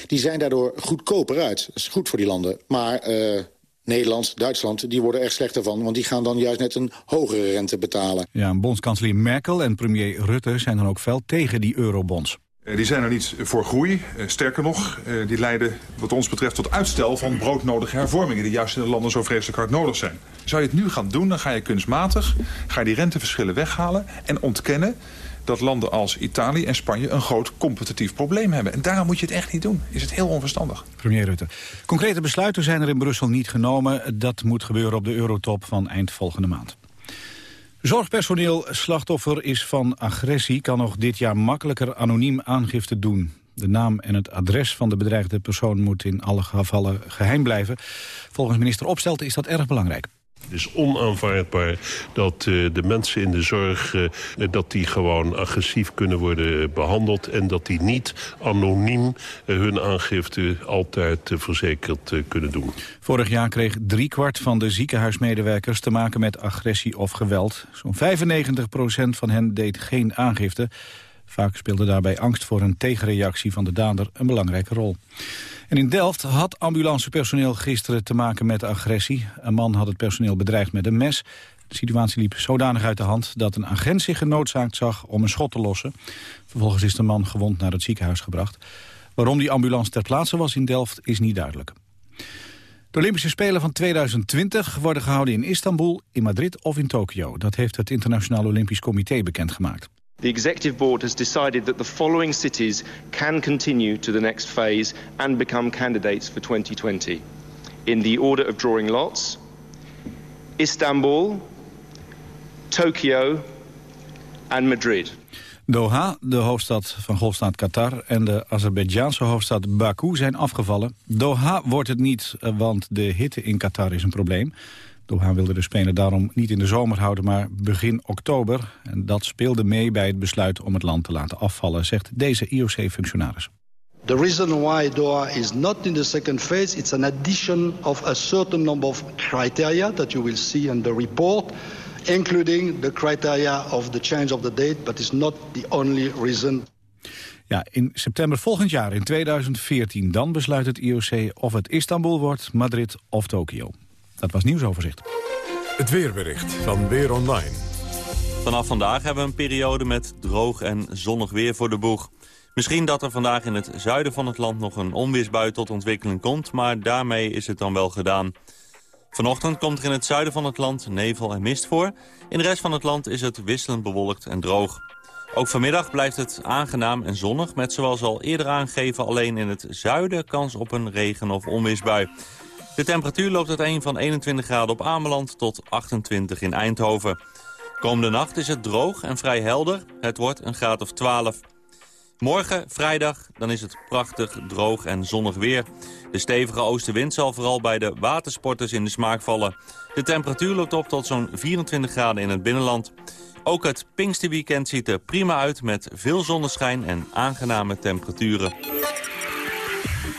die zijn daardoor goedkoper uit. Dat is goed voor die landen. Maar uh, Nederland, Duitsland, die worden er slechter van... want die gaan dan juist net een hogere rente betalen. Ja, bondskanselier Merkel en premier Rutte zijn dan ook fel tegen die eurobonds. Die zijn er niet voor groei. Sterker nog, die leiden wat ons betreft tot uitstel van broodnodige hervormingen... die juist in de landen zo vreselijk hard nodig zijn. Zou je het nu gaan doen, dan ga je kunstmatig ga je die renteverschillen weghalen... en ontkennen dat landen als Italië en Spanje een groot competitief probleem hebben. En daarom moet je het echt niet doen. Is het heel onverstandig. Premier Rutte. Concrete besluiten zijn er in Brussel niet genomen. Dat moet gebeuren op de eurotop van eind volgende maand. Zorgpersoneel slachtoffer is van agressie... kan nog dit jaar makkelijker anoniem aangifte doen. De naam en het adres van de bedreigde persoon moet in alle gevallen geheim blijven. Volgens minister Opstelten is dat erg belangrijk. Het is onaanvaardbaar dat uh, de mensen in de zorg uh, dat die gewoon agressief kunnen worden behandeld... en dat die niet anoniem hun aangifte altijd verzekerd kunnen doen. Vorig jaar kreeg driekwart van de ziekenhuismedewerkers te maken met agressie of geweld. Zo'n 95 procent van hen deed geen aangifte. Vaak speelde daarbij angst voor een tegenreactie van de dader een belangrijke rol. En in Delft had ambulancepersoneel gisteren te maken met agressie. Een man had het personeel bedreigd met een mes. De situatie liep zodanig uit de hand dat een agent zich genoodzaakt zag om een schot te lossen. Vervolgens is de man gewond naar het ziekenhuis gebracht. Waarom die ambulance ter plaatse was in Delft is niet duidelijk. De Olympische Spelen van 2020 worden gehouden in Istanbul, in Madrid of in Tokio. Dat heeft het Internationaal Olympisch Comité bekendgemaakt. The executive board has decided that the following cities can continue to the next phase and become candidates for 2020. In the order of drawing lots, Istanbul, Tokyo and Madrid. Doha, de hoofdstad van golfstaat Qatar, en de Azerbeidzjaanse hoofdstad Baku zijn afgevallen. Doha wordt het niet, want de hitte in Qatar is een probleem. Doha wilde de Spelen daarom niet in de zomer houden, maar begin oktober. En dat speelde mee bij het besluit om het land te laten afvallen, zegt deze IOC-functionaris. The reason why Doha is not in the second phase, it's an addition of a certain number of criteria that you will see in the report, including the criteria of the change of the date, but it's not the only reason. Ja, in september volgend jaar, in 2014, dan besluit het IOC of het Istanbul wordt, Madrid of Tokio. Dat was nieuwsoverzicht. Het weerbericht van Weer Online. Vanaf vandaag hebben we een periode met droog en zonnig weer voor de boeg. Misschien dat er vandaag in het zuiden van het land nog een onweersbui tot ontwikkeling komt... maar daarmee is het dan wel gedaan. Vanochtend komt er in het zuiden van het land nevel en mist voor. In de rest van het land is het wisselend bewolkt en droog. Ook vanmiddag blijft het aangenaam en zonnig... met zoals al eerder aangegeven alleen in het zuiden kans op een regen- of onweersbui. De temperatuur loopt uiteen van 21 graden op Ameland tot 28 in Eindhoven. Komende nacht is het droog en vrij helder. Het wordt een graad of 12. Morgen, vrijdag, dan is het prachtig, droog en zonnig weer. De stevige oostenwind zal vooral bij de watersporters in de smaak vallen. De temperatuur loopt op tot zo'n 24 graden in het binnenland. Ook het Pinksterweekend ziet er prima uit met veel zonneschijn en aangename temperaturen.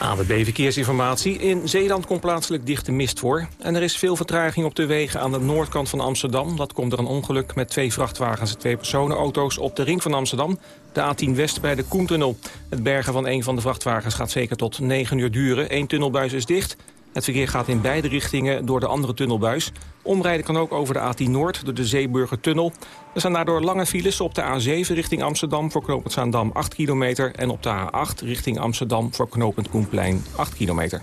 AWB Verkeersinformatie. In Zeeland komt plaatselijk dichte mist voor. En er is veel vertraging op de wegen aan de noordkant van Amsterdam. Dat komt er een ongeluk met twee vrachtwagens en twee personenauto's op de ring van Amsterdam. De A10 West bij de Koentunnel. Het bergen van een van de vrachtwagens gaat zeker tot 9 uur duren. Eén tunnelbuis is dicht. Het verkeer gaat in beide richtingen door de andere tunnelbuis. Omrijden kan ook over de A10 Noord door de Zeeburgertunnel. Er staan daardoor lange files op de A7 richting Amsterdam... voor knooppunt Zaandam 8 kilometer... en op de A8 richting Amsterdam voor knooppunt Koenplein 8 kilometer.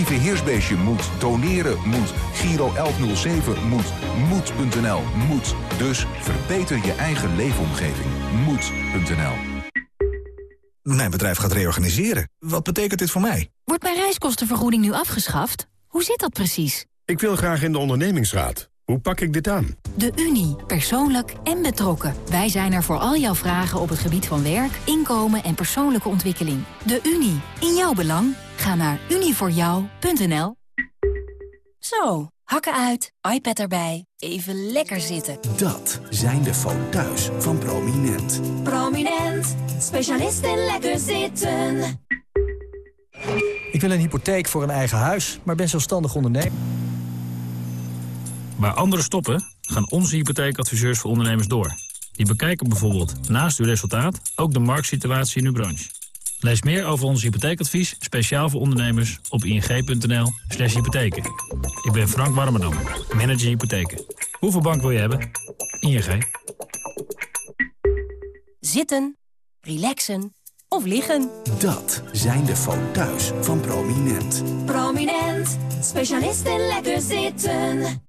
Lieve Heersbeestje moet, doneren moet, Giro 1107 moet, moed.nl moet. Dus verbeter je eigen leefomgeving. Moed.nl Mijn bedrijf gaat reorganiseren. Wat betekent dit voor mij? Wordt mijn reiskostenvergoeding nu afgeschaft? Hoe zit dat precies? Ik wil graag in de ondernemingsraad. Hoe pak ik dit aan? De Unie. Persoonlijk en betrokken. Wij zijn er voor al jouw vragen op het gebied van werk, inkomen en persoonlijke ontwikkeling. De Unie. In jouw belang. Ga naar unievoorjou.nl Zo, hakken uit, iPad erbij, even lekker zitten. Dat zijn de foto's van Prominent. Prominent, specialist in lekker zitten. Ik wil een hypotheek voor een eigen huis, maar ben zelfstandig ondernemer. Waar anderen stoppen, gaan onze hypotheekadviseurs voor ondernemers door. Die bekijken bijvoorbeeld naast uw resultaat ook de marktsituatie in uw branche. Lees meer over ons hypotheekadvies, speciaal voor ondernemers, op ing.nl slash hypotheken. Ik ben Frank Warmerdam, manager hypotheken. Hoeveel bank wil je hebben? ING. Zitten, relaxen of liggen. Dat zijn de foto's van Prominent. Prominent, specialist in lekker zitten.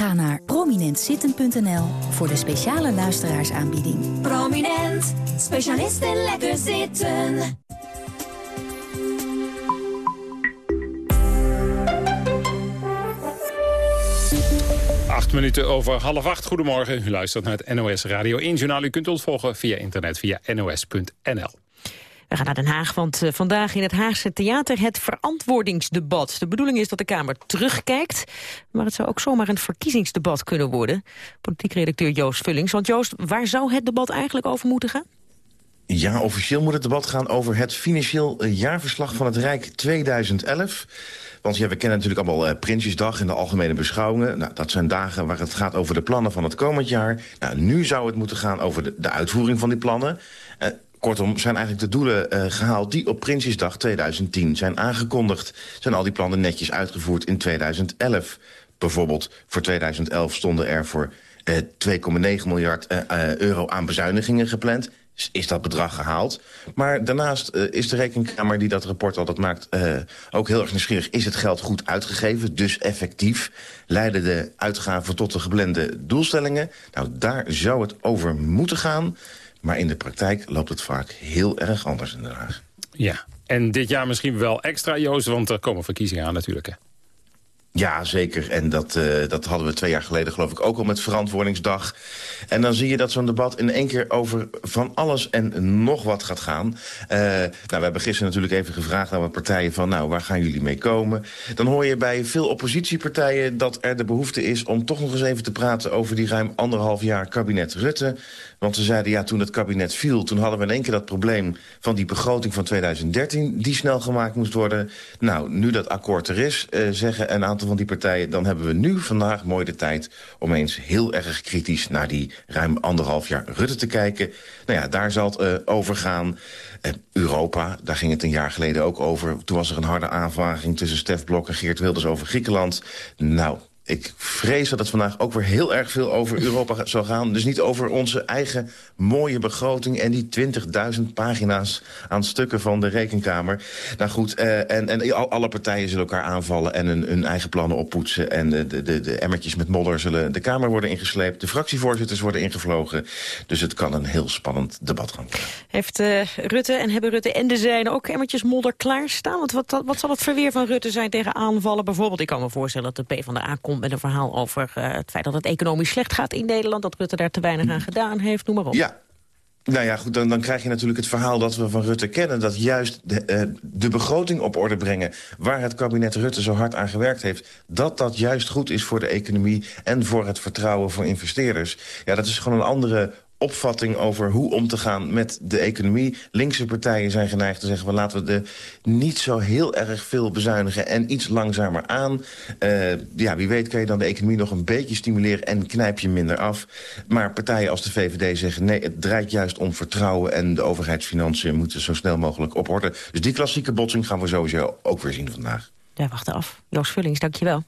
Ga naar prominentzitten.nl voor de speciale luisteraarsaanbieding. Prominent, specialist in lekker zitten. Acht minuten over half acht. Goedemorgen. U luistert naar het NOS Radio 1 Journaal. U kunt ons volgen via internet via nos.nl. We gaan naar Den Haag, want uh, vandaag in het Haagse Theater het verantwoordingsdebat. De bedoeling is dat de Kamer terugkijkt, maar het zou ook zomaar een verkiezingsdebat kunnen worden. Politiek redacteur Joost Vullings. Want Joost, waar zou het debat eigenlijk over moeten gaan? Ja, officieel moet het debat gaan over het financieel jaarverslag van het Rijk 2011. Want ja, we kennen natuurlijk allemaal uh, Prinsjesdag en de algemene beschouwingen. Nou, dat zijn dagen waar het gaat over de plannen van het komend jaar. Nou, nu zou het moeten gaan over de, de uitvoering van die plannen. Kortom, zijn eigenlijk de doelen uh, gehaald die op Prinsjesdag 2010 zijn aangekondigd. Zijn al die plannen netjes uitgevoerd in 2011. Bijvoorbeeld voor 2011 stonden er voor uh, 2,9 miljard uh, euro aan bezuinigingen gepland. Is dat bedrag gehaald? Maar daarnaast is de rekenkamer die dat rapport altijd maakt... Ook heel erg nieuwsgierig. Is het geld goed uitgegeven, dus effectief? Leiden de uitgaven tot de geblende doelstellingen? Nou, daar zou het over moeten gaan... Maar in de praktijk loopt het vaak heel erg anders in Den Haag. Ja, en dit jaar misschien wel extra, Joost, want er komen verkiezingen aan natuurlijk. Hè? Ja, zeker. En dat, uh, dat hadden we twee jaar geleden geloof ik ook al met Verantwoordingsdag. En dan zie je dat zo'n debat in één keer over van alles en nog wat gaat gaan. Uh, nou, we hebben gisteren natuurlijk even gevraagd aan wat partijen van... nou, waar gaan jullie mee komen? Dan hoor je bij veel oppositiepartijen dat er de behoefte is... om toch nog eens even te praten over die ruim anderhalf jaar kabinet Rutte. Want ze zeiden, ja, toen het kabinet viel... toen hadden we in één keer dat probleem van die begroting van 2013... die snel gemaakt moest worden. Nou, nu dat akkoord er is, uh, zeggen een aantal van die partijen... dan hebben we nu vandaag mooi de tijd om eens heel erg kritisch... naar die ruim anderhalf jaar Rutte te kijken. Nou ja, daar zal het uh, over gaan. Uh, Europa, daar ging het een jaar geleden ook over. Toen was er een harde aanvraging tussen Stef Blok en Geert Wilders over Griekenland. Nou, ik vrees dat het vandaag ook weer heel erg veel over Europa zal gaan. Dus niet over onze eigen mooie begroting... en die 20.000 pagina's aan stukken van de Rekenkamer. Nou goed, uh, en, en alle partijen zullen elkaar aanvallen... en hun, hun eigen plannen oppoetsen. En de, de, de, de emmertjes met modder zullen de Kamer worden ingesleept. De fractievoorzitters worden ingevlogen. Dus het kan een heel spannend debat gaan worden. Heeft uh, Rutte en hebben Rutte en de zijne ook emmertjes modder klaarstaan? Want wat, wat zal het verweer van Rutte zijn tegen aanvallen? Bijvoorbeeld, ik kan me voorstellen dat de PvdA komt met een verhaal over uh, het feit dat het economisch slecht gaat in Nederland. Dat Rutte daar te weinig aan gedaan heeft, noem maar op. Ja, nou ja, goed, dan, dan krijg je natuurlijk het verhaal dat we van Rutte kennen... dat juist de, uh, de begroting op orde brengen... waar het kabinet Rutte zo hard aan gewerkt heeft... dat dat juist goed is voor de economie en voor het vertrouwen voor investeerders. Ja, dat is gewoon een andere opvatting over hoe om te gaan met de economie. Linkse partijen zijn geneigd te zeggen... Well, laten we er niet zo heel erg veel bezuinigen en iets langzamer aan. Uh, ja, wie weet kan je dan de economie nog een beetje stimuleren... en knijp je minder af. Maar partijen als de VVD zeggen... nee, het draait juist om vertrouwen... en de overheidsfinanciën moeten zo snel mogelijk op orde. Dus die klassieke botsing gaan we sowieso ook weer zien vandaag. Ja, wachten af. Joost Vullings, dankjewel.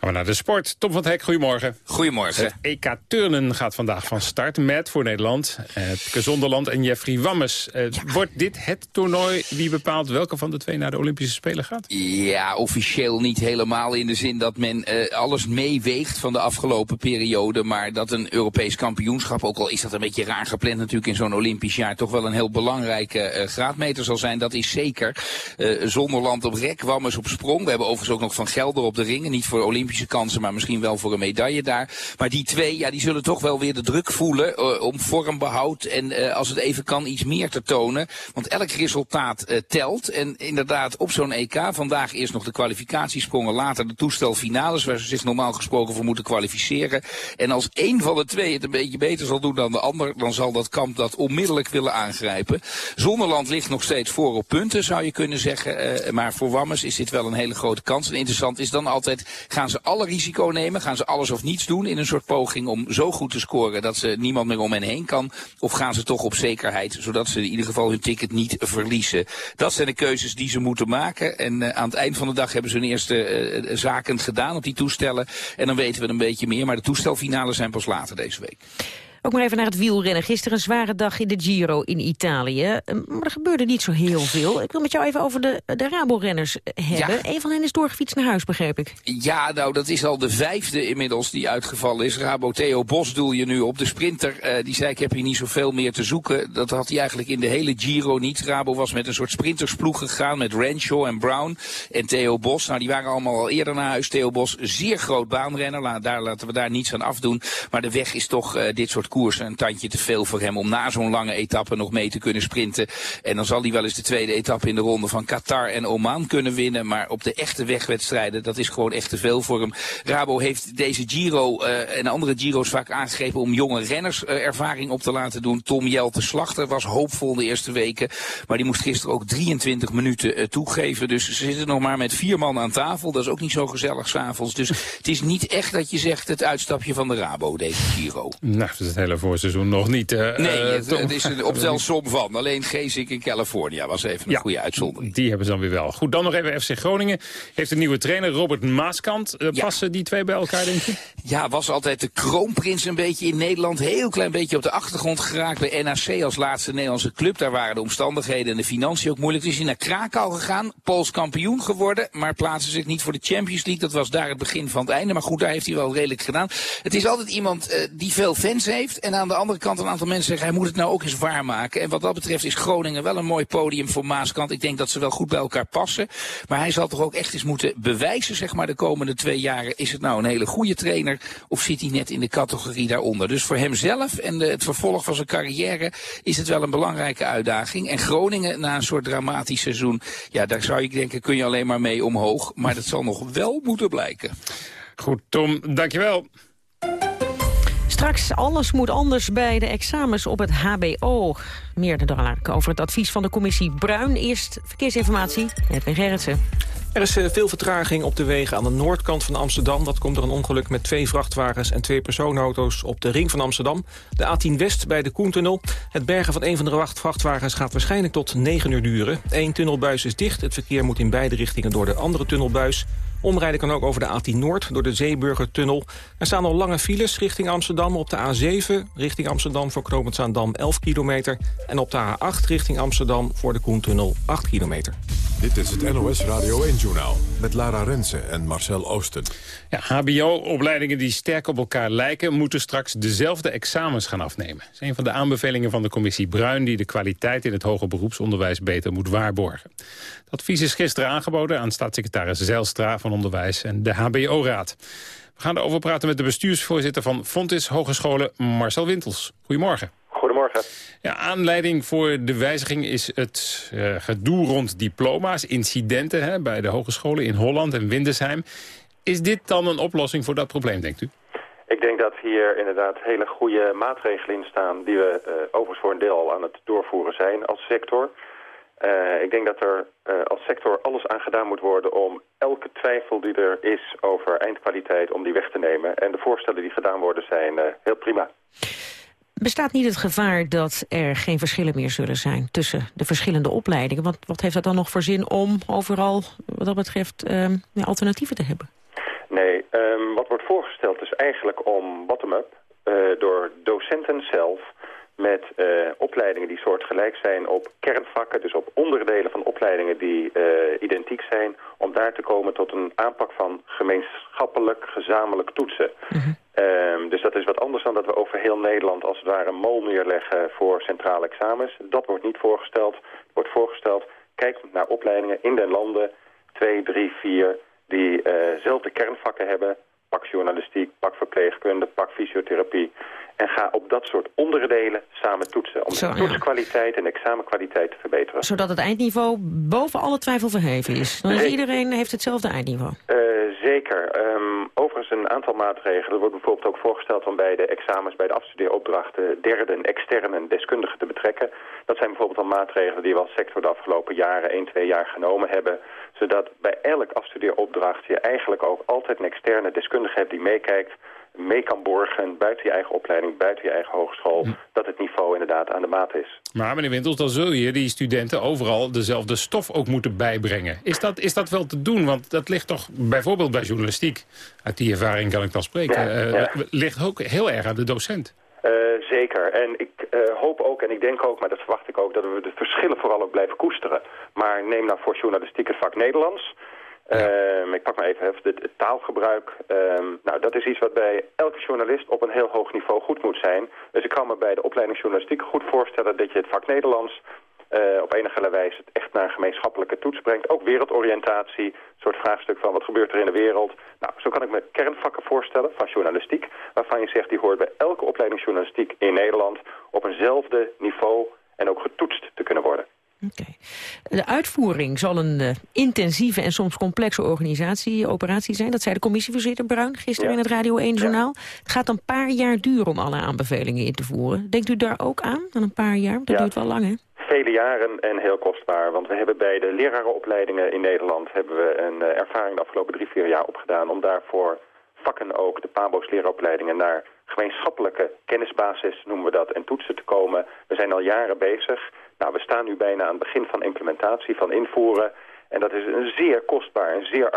Gaan we naar de sport. Tom van het Hek, goedemorgen. Goedemorgen. Het EK Turnen gaat vandaag van start met voor Nederland. Het Zonderland en Jeffrey Wammes. Ja. Wordt dit het toernooi wie bepaalt welke van de twee naar de Olympische Spelen gaat? Ja, officieel niet helemaal in de zin dat men uh, alles meeweegt van de afgelopen periode. Maar dat een Europees kampioenschap, ook al is dat een beetje raar gepland natuurlijk in zo'n Olympisch jaar, toch wel een heel belangrijke uh, graadmeter zal zijn. Dat is zeker. Uh, Zonderland op rek, Wammes op sprong. We hebben overigens ook nog Van Gelder op de ringen. Niet voor Kansen, maar misschien wel voor een medaille daar. Maar die twee, ja, die zullen toch wel weer de druk voelen uh, om vormbehoud en uh, als het even kan iets meer te tonen. Want elk resultaat uh, telt. En inderdaad, op zo'n EK, vandaag eerst nog de kwalificatiesprongen, later de toestelfinales, waar ze zich normaal gesproken voor moeten kwalificeren. En als één van de twee het een beetje beter zal doen dan de ander, dan zal dat kamp dat onmiddellijk willen aangrijpen. Zonderland ligt nog steeds voor op punten, zou je kunnen zeggen. maar voor Wammes is dit wel een hele grote kans. En interessant is dan altijd, gaan ze alle risico nemen? Gaan ze alles of niets doen in een soort poging om zo goed te scoren dat ze niemand meer om hen heen kan? Of gaan ze toch op zekerheid, zodat ze in ieder geval hun ticket niet verliezen? Dat zijn de keuzes die ze moeten maken. En uh, aan het eind van de dag hebben ze hun eerste uh, zaken gedaan op die toestellen. En dan weten we een beetje meer. Maar de toestelfinales zijn pas later deze week. Ook maar even naar het wielrennen. Gisteren een zware dag in de Giro in Italië. Maar er gebeurde niet zo heel veel. Ik wil met jou even over de, de Rabo-renners hebben. Ja. Een van hen is doorgefietst naar huis, begreep ik. Ja, nou, dat is al de vijfde inmiddels die uitgevallen is. Rabo Theo Bos doel je nu op. De sprinter, uh, die zei ik heb hier niet zoveel meer te zoeken. Dat had hij eigenlijk in de hele Giro niet. Rabo was met een soort sprintersploeg gegaan met Rancho en Brown en Theo Bos. Nou, die waren allemaal al eerder naar huis. Theo Bos, zeer groot baanrenner. La, daar laten we daar niets aan afdoen. Maar de weg is toch uh, dit soort koers een tandje te veel voor hem om na zo'n lange etappe nog mee te kunnen sprinten. En dan zal hij wel eens de tweede etappe in de ronde van Qatar en Oman kunnen winnen. Maar op de echte wegwedstrijden, dat is gewoon echt te veel voor hem. Rabo heeft deze Giro uh, en andere Giro's vaak aangegrepen om jonge renners uh, ervaring op te laten doen. Tom Jelte Slachter was hoopvol de eerste weken. Maar die moest gisteren ook 23 minuten uh, toegeven. Dus ze zitten nog maar met vier man aan tafel. Dat is ook niet zo gezellig s'avonds. Dus het is niet echt dat je zegt het uitstapje van de Rabo, deze Giro. Nou, hele voorseizoen nog niet. Uh, nee, het, het, is een optelsom van. Alleen Geesink in Californië was even een ja, goede uitzondering. Die hebben ze dan weer wel. Goed, dan nog even FC Groningen. Heeft een nieuwe trainer, Robert Maaskant. Uh, ja. Passen die twee bij elkaar, denk je? Ja, was altijd de kroonprins een beetje in Nederland. Heel klein beetje op de achtergrond geraakt bij NAC als laatste Nederlandse club. Daar waren de omstandigheden en de financiën ook moeilijk. Dus is hij naar Krakau gegaan, Pools kampioen geworden. Maar plaatste zich niet voor de Champions League. Dat was daar het begin van het einde. Maar goed, daar heeft hij wel redelijk gedaan. Het is altijd iemand uh, die veel fans heeft. En aan de andere kant een aantal mensen zeggen hij moet het nou ook eens waarmaken. En wat dat betreft is Groningen wel een mooi podium voor Maaskant. Ik denk dat ze wel goed bij elkaar passen. Maar hij zal toch ook echt eens moeten bewijzen zeg maar de komende twee jaren. Is het nou een hele goede trainer of zit hij net in de categorie daaronder? Dus voor hemzelf en het vervolg van zijn carrière is het wel een belangrijke uitdaging. En Groningen na een soort dramatisch seizoen, ja daar zou ik denken kun je alleen maar mee omhoog. Maar dat zal nog wel moeten blijken. Goed, Tom, dankjewel. Straks alles moet anders bij de examens op het hbo. Meer over het advies van de commissie Bruin. Eerst verkeersinformatie, Edwin Gerritsen. Er is eh, veel vertraging op de wegen aan de noordkant van Amsterdam. Dat komt door een ongeluk met twee vrachtwagens en twee personenauto's op de ring van Amsterdam. De A10 West bij de Koentunnel. Het bergen van een van de vrachtwagens gaat waarschijnlijk tot 9 uur duren. Eén tunnelbuis is dicht. Het verkeer moet in beide richtingen door de andere tunnelbuis. Omrijden kan ook over de A10 Noord door de Zeeburgertunnel. Er staan al lange files richting Amsterdam op de A7... richting Amsterdam voor Knopend Zaandam 11 kilometer... en op de A8 richting Amsterdam voor de Koentunnel 8 kilometer. Dit is het NOS Radio 1-journaal met Lara Rensen en Marcel Oosten. Ja, hbo-opleidingen die sterk op elkaar lijken... moeten straks dezelfde examens gaan afnemen. Dat is een van de aanbevelingen van de commissie Bruin... die de kwaliteit in het hoger beroepsonderwijs beter moet waarborgen. Het advies is gisteren aangeboden aan staatssecretaris Zijlstra van Onderwijs en de HBO-raad. We gaan erover praten met de bestuursvoorzitter van Fontis Hogescholen, Marcel Wintels. Goedemorgen. Goedemorgen. Ja, aanleiding voor de wijziging is het uh, gedoe rond diploma's, incidenten hè, bij de hogescholen in Holland en Windesheim. Is dit dan een oplossing voor dat probleem, denkt u? Ik denk dat hier inderdaad hele goede maatregelen in staan... die we uh, overigens voor een deel al aan het doorvoeren zijn als sector. Uh, ik denk dat er uh, als sector alles aan gedaan moet worden om elke twijfel die er is over eindkwaliteit om die weg te nemen. En de voorstellen die gedaan worden zijn heel prima. Bestaat niet het gevaar dat er geen verschillen meer zullen zijn tussen de verschillende opleidingen? Want wat heeft dat dan nog voor zin om overal wat dat betreft um, ja, alternatieven te hebben? Nee, um, wat wordt voorgesteld is eigenlijk om bottom-up door docenten zelf met uh, opleidingen die soortgelijk zijn op kernvakken, dus op onderdelen van opleidingen die uh, identiek zijn, om daar te komen tot een aanpak van gemeenschappelijk, gezamenlijk toetsen. Mm -hmm. Um, dus dat is wat anders dan dat we over heel Nederland als het ware een mol neerleggen voor centrale examens. Dat wordt niet voorgesteld. Het wordt voorgesteld, kijk naar opleidingen in de landen, twee, drie, vier, die uh, kernvakken hebben, pak journalistiek, pak verpleegkunde, pak fysiotherapie. En ga op dat soort onderdelen samen toetsen. Om Zo, de toetskwaliteit ja. en examenkwaliteit te verbeteren. Zodat het eindniveau boven alle twijfel verheven is. Dan is iedereen heeft hetzelfde eindniveau. Uh, zeker. Um, overigens een aantal maatregelen. Er wordt bijvoorbeeld ook voorgesteld om bij de examens, bij de afstudeeropdrachten... derde en externe deskundigen te betrekken. Dat zijn bijvoorbeeld al maatregelen die we als sector de afgelopen jaren, 1, 2 jaar genomen hebben. Zodat bij elk afstudeeropdracht je eigenlijk ook altijd een externe deskundige hebt die meekijkt mee kan borgen buiten je eigen opleiding, buiten je eigen hogeschool, hm. dat het niveau inderdaad aan de maat is. Maar meneer Wintels, dan zul je die studenten overal dezelfde stof ook moeten bijbrengen. Is dat, is dat wel te doen? Want dat ligt toch bijvoorbeeld bij journalistiek, uit die ervaring kan ik dan spreken, ja, uh, ja. ligt ook heel erg aan de docent. Uh, zeker. En ik uh, hoop ook, en ik denk ook, maar dat verwacht ik ook, dat we de verschillen vooral ook blijven koesteren. Maar neem nou voor journalistiek het vak Nederlands. Um, ik pak maar even het, taalgebruik. Um, nou, dat is iets wat bij elke journalist op een heel hoog niveau goed moet zijn. Dus ik kan me bij de opleiding journalistiek goed voorstellen dat je het vak Nederlands uh, op enige wijze echt naar een gemeenschappelijke toets brengt. Ook wereldoriëntatie, een soort vraagstuk van wat gebeurt er in de wereld. Nou, zo kan ik me kernvakken voorstellen van journalistiek, waarvan je zegt die hoort bij elke opleiding journalistiek in Nederland op eenzelfde niveau en ook getoetst te kunnen worden. Okay. De uitvoering zal een uh, intensieve en soms complexe organisatie, operatie zijn. Dat zei de commissievoorzitter Bruin gisteren ja. in het Radio 1-journaal. Ja. Het gaat een paar jaar duren om alle aanbevelingen in te voeren. Denkt u daar ook aan, dan een paar jaar? Dat ja. duurt wel lang, hè? Vele jaren en heel kostbaar. Want we hebben bij de lerarenopleidingen in Nederland... hebben we een uh, ervaring de afgelopen drie, vier jaar opgedaan... om daarvoor vakken ook, de PABO's leeropleidingen... naar gemeenschappelijke kennisbasis, noemen we dat, en toetsen te komen. We zijn al jaren bezig... Nou, we staan nu bijna aan het begin van implementatie, van invoeren. En dat is een zeer kostbaar en zeer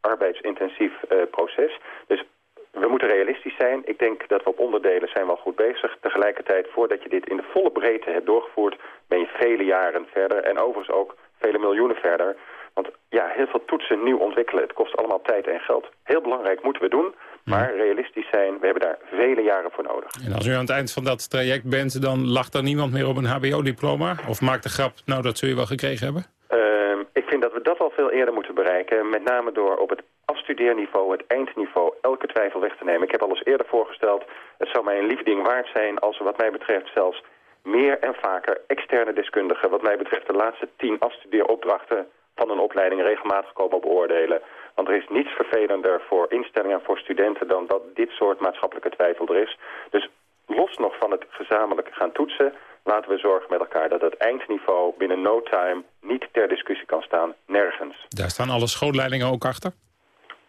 arbeidsintensief uh, proces. Dus we moeten realistisch zijn. Ik denk dat we op onderdelen zijn wel goed bezig. Tegelijkertijd, voordat je dit in de volle breedte hebt doorgevoerd... ben je vele jaren verder en overigens ook vele miljoenen verder. Want ja, heel veel toetsen nieuw ontwikkelen, het kost allemaal tijd en geld. Heel belangrijk moeten we doen, Maar realistisch zijn, we hebben daar vele jaren voor nodig. En als u aan het eind van dat traject bent, dan lacht er niemand meer op een hbo-diploma? Of maakt de grap, nou dat zul je wel gekregen hebben? Ehm, ik vind dat we dat al veel eerder moeten bereiken. Met name door op het afstudeerniveau, het eindniveau, elke twijfel weg te nemen. Ik heb al eens eerder voorgesteld, het zou mij een lief ding waard zijn... als we wat mij betreft zelfs meer en vaker externe deskundigen... wat mij betreft de laatste tien afstudeeropdrachten van een opleiding regelmatig komen beoordelen. Want er is niets vervelender voor instellingen en voor studenten dan dat dit soort maatschappelijke twijfel er is. Dus los nog van het gezamenlijk gaan toetsen, laten we zorgen met elkaar dat het eindniveau binnen no time niet ter discussie kan staan, nergens. Daar staan alle schoolleidingen ook achter?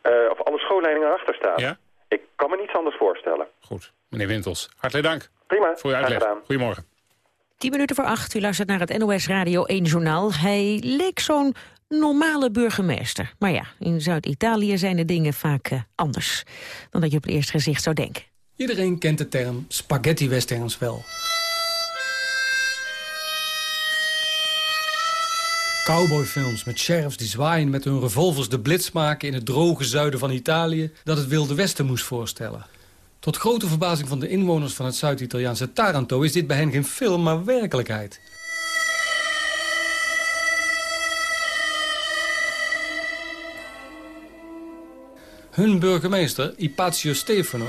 Uh, of alle schoolleidingen erachter staan? Ja? Ik kan me niets anders voorstellen. Goed. Meneer Wintels, hartelijk dank. Prima, voor uw uitleg. Goedemorgen. 10 minuten voor acht, u luistert naar het NOS Radio 1 Journaal. Hij leek zo'n normale burgemeester. Maar ja, in Zuid-Italië zijn de dingen vaak uh, anders... dan dat je op het eerste gezicht zou denken. Iedereen kent de term spaghetti-westerns wel. Cowboyfilms met sheriffs die zwaaien met hun revolvers de blitz maken... in het droge zuiden van Italië dat het Wilde Westen moest voorstellen. Tot grote verbazing van de inwoners van het Zuid-Italiaanse Taranto... is dit bij hen geen film, maar werkelijkheid. Hun burgemeester, Ipazio Stefano,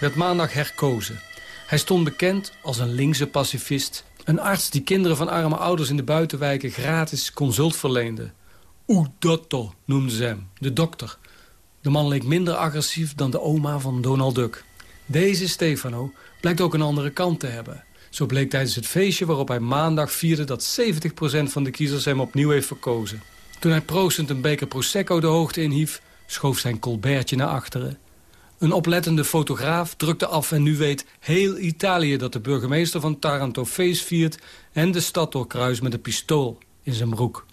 werd maandag herkozen. Hij stond bekend als een linkse pacifist. Een arts die kinderen van arme ouders in de buitenwijken gratis consult verleende. Udotto noemden ze hem, de dokter. De man leek minder agressief dan de oma van Donald Duck. Deze Stefano blijkt ook een andere kant te hebben. Zo bleek tijdens het feestje waarop hij maandag vierde... dat 70% van de kiezers hem opnieuw heeft verkozen. Toen hij proostend een beker Prosecco de hoogte inhief... schoof zijn colbertje naar achteren. Een oplettende fotograaf drukte af en nu weet heel Italië... dat de burgemeester van Taranto feest viert... en de stad doorkruist met een pistool in zijn broek.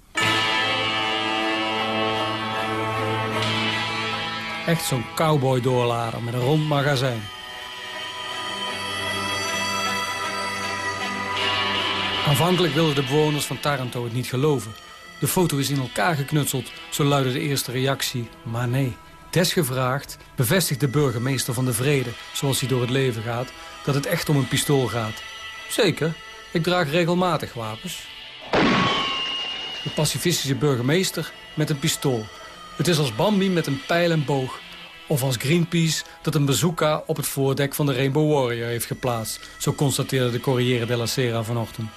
Echt zo'n cowboy-doorlader met een rond magazijn. Aanvankelijk wilden de bewoners van Taranto het niet geloven. De foto is in elkaar geknutseld, zo luidde de eerste reactie. Maar nee, desgevraagd bevestigt de burgemeester van de vrede... zoals hij door het leven gaat, dat het echt om een pistool gaat. Zeker, ik draag regelmatig wapens. De pacifistische burgemeester met een pistool. Het is als Bambi met een pijl en boog. Of als Greenpeace dat een bazooka op het voordek van de Rainbow Warrior heeft geplaatst. Zo constateerde de Corriere della Sera vanochtend.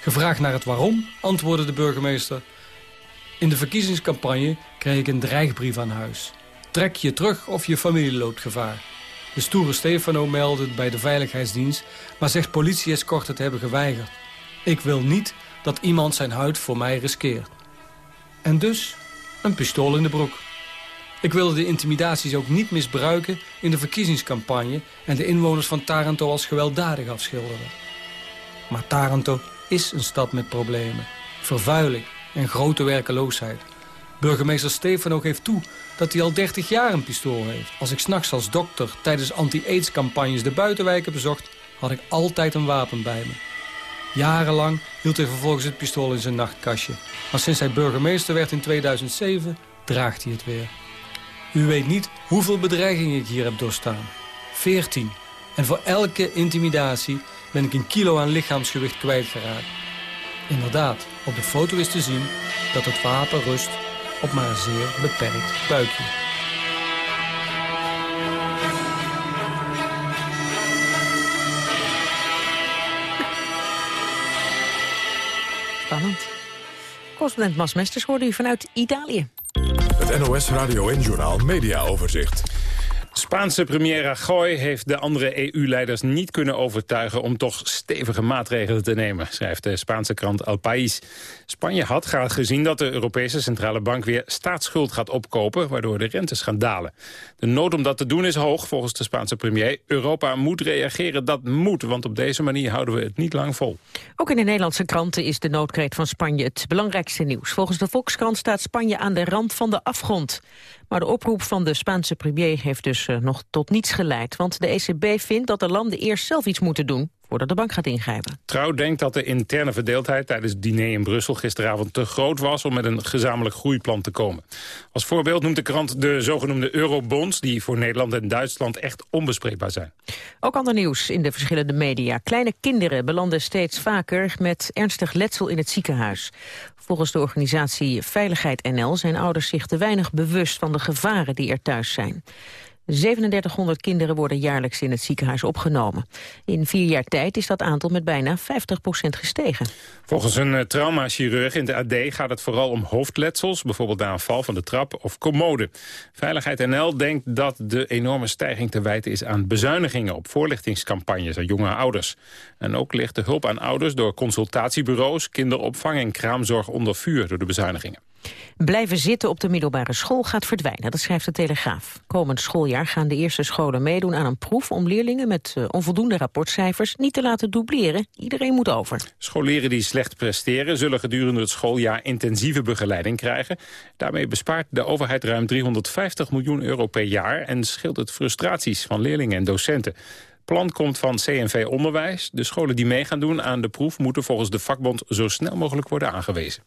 Gevraagd naar het waarom, antwoordde de burgemeester... In de verkiezingscampagne kreeg ik een dreigbrief aan huis. Trek je terug of je familie loopt gevaar. De stoere Stefano meldde bij de veiligheidsdienst... maar zegt politie-escorten te hebben geweigerd. Ik wil niet dat iemand zijn huid voor mij riskeert. En dus een pistool in de broek. Ik wilde de intimidaties ook niet misbruiken in de verkiezingscampagne... en de inwoners van Taranto als gewelddadig afschilderen. Maar Taranto is een stad met problemen. Vervuiling en grote werkeloosheid. Burgemeester Stefano geeft toe dat hij al 30 jaar een pistool heeft. Als ik s'nachts als dokter tijdens anti-AIDS-campagnes de buitenwijken bezocht... had ik altijd een wapen bij me. Jarenlang hield hij vervolgens het pistool in zijn nachtkastje. Maar sinds hij burgemeester werd in 2007, draagt hij het weer. U weet niet hoeveel bedreigingen ik hier heb doorstaan. 14. En voor elke intimidatie ben ik een kilo aan lichaamsgewicht kwijtgeraakt. Inderdaad, op de foto is te zien dat het wapen rust op maar een zeer beperkt buikje. Spannend. Correspondent Mas Mesters hoorde u vanuit Italië. Het NOS Radio en Journaal Media Overzicht. Spaanse premier Rajoy heeft de andere EU-leiders niet kunnen overtuigen om toch stevige maatregelen te nemen, schrijft de Spaanse krant El País. Spanje had graag gezien dat de Europese Centrale Bank weer staatsschuld gaat opkopen, waardoor de rentes gaan dalen. De nood om dat te doen is hoog, volgens de Spaanse premier. Europa moet reageren, dat moet, want op deze manier houden we het niet lang vol. Ook in de Nederlandse kranten is de noodkreet van Spanje het belangrijkste nieuws. Volgens de Volkskrant staat Spanje aan de rand van de afgrond. Maar de oproep van de Spaanse premier heeft dus uh, nog tot niets geleid. Want de ECB vindt dat de landen eerst zelf iets moeten doen voordat de bank gaat ingrijpen. Trouw denkt dat de interne verdeeldheid tijdens het diner in Brussel gisteravond te groot was om met een gezamenlijk groeiplan te komen. Als voorbeeld noemt de krant de zogenoemde eurobonds die voor Nederland en Duitsland echt onbespreekbaar zijn. Ook ander nieuws in de verschillende media. Kleine kinderen belanden steeds vaker met ernstig letsel in het ziekenhuis. Volgens de organisatie Veiligheid NL zijn ouders zich te weinig bewust van de gevaren die er thuis zijn. 3700 kinderen worden jaarlijks in het ziekenhuis opgenomen. In vier jaar tijd is dat aantal met bijna 50% gestegen. Volgens een uh, traumachirurg in de AD gaat het vooral om hoofdletsels... bijvoorbeeld na een val van de trap of commode. Veiligheid NL denkt dat de enorme stijging te wijten is aan bezuinigingen... op voorlichtingscampagnes aan jonge ouders. En ook ligt de hulp aan ouders door consultatiebureaus... kinderopvang en kraamzorg onder vuur door de bezuinigingen. Blijven zitten op de middelbare school gaat verdwijnen, dat schrijft de Telegraaf. Komend schooljaar gaan de eerste scholen meedoen aan een proef... om leerlingen met uh, onvoldoende rapportcijfers niet te laten dubleren. Iedereen moet over. Scholieren die slecht presteren... zullen gedurende het schooljaar intensieve begeleiding krijgen. Daarmee bespaart de overheid ruim 350 miljoen euro per jaar... en scheelt het frustraties van leerlingen en docenten plan komt van CNV Onderwijs. De scholen die mee gaan doen aan de proef... moeten volgens de vakbond zo snel mogelijk worden aangewezen.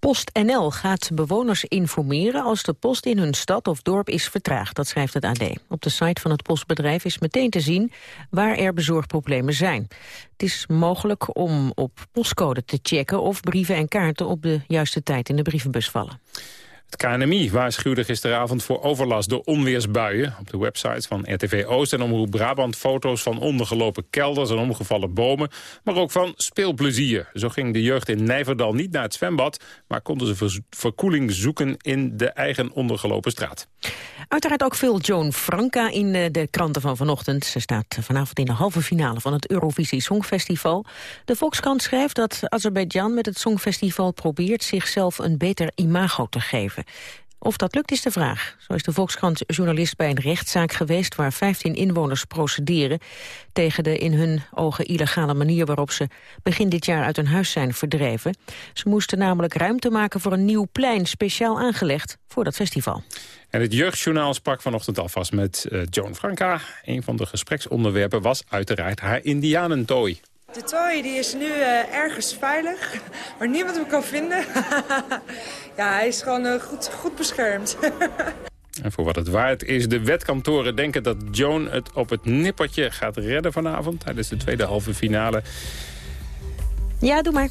PostNL gaat bewoners informeren als de post in hun stad of dorp is vertraagd, dat schrijft het AD. Op de site van het postbedrijf is meteen te zien waar er bezorgproblemen zijn. Het is mogelijk om op postcode te checken of brieven en kaarten op de juiste tijd in de brievenbus vallen. Het KNMI waarschuwde gisteravond voor overlast door onweersbuien. Op de websites van RTV Oost en Omroep Brabant foto's van ondergelopen kelders en omgevallen bomen. Maar ook van speelplezier. Zo ging de jeugd in Nijverdal niet naar het zwembad... maar konden ze verkoeling zoeken in de eigen ondergelopen straat. Uiteraard ook veel Joan Franca in eh, de kranten van vanochtend. Ze staat vanavond in de halve finale van het Eurovisie Songfestival. De Volkskrant schrijft dat Azerbeidzjan met het Songfestival probeert zichzelf een beter imago te geven. Of dat lukt is de vraag. Zo is de Volkskrant journalist bij een rechtszaak geweest... waar 15 inwoners procederen tegen de in hun ogen illegale manier... waarop ze begin dit jaar uit hun huis zijn verdreven. Ze moesten namelijk ruimte maken voor een nieuw plein... speciaal aangelegd voor dat festival. En het Jeugdjournaal sprak vanochtend alvast met uh, Joan Franca. Een van de gespreksonderwerpen was uiteraard haar indianentooi. De tooi die is nu uh, ergens veilig, waar niemand hem kan vinden. ja, hij is gewoon uh, goed, goed beschermd. en voor wat het waard is, de wetkantoren denken dat Joan het op het nippertje gaat redden vanavond... tijdens de tweede halve finale. Ja, doe maar.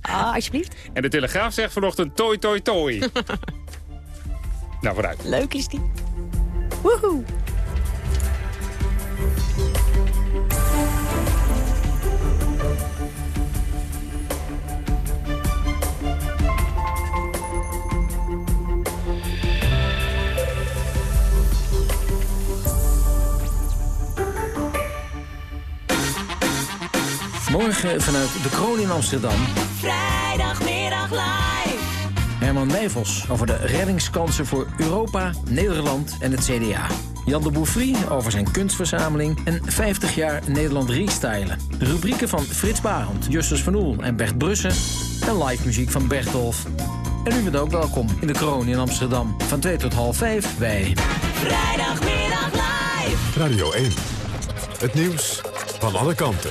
ah, alsjeblieft. En de Telegraaf zegt vanochtend toi, toi, toi. nou, vooruit. Leuk is die. Woehoe. Morgen vanuit de Kroon in Amsterdam. Vrijdagmiddag live. Herman Wijfels over de reddingskansen voor Europa, Nederland en het CDA. Jan de Bouffry over zijn kunstverzameling en 50 jaar Nederland restylen. De rubrieken van Frits Barend, Justus van Oel en Bert Brussen. En live muziek van Bertolf. En u bent ook welkom in de Kroon in Amsterdam. Van 2 tot half 5 bij... Vrijdagmiddag live. Radio 1. Het nieuws van alle kanten.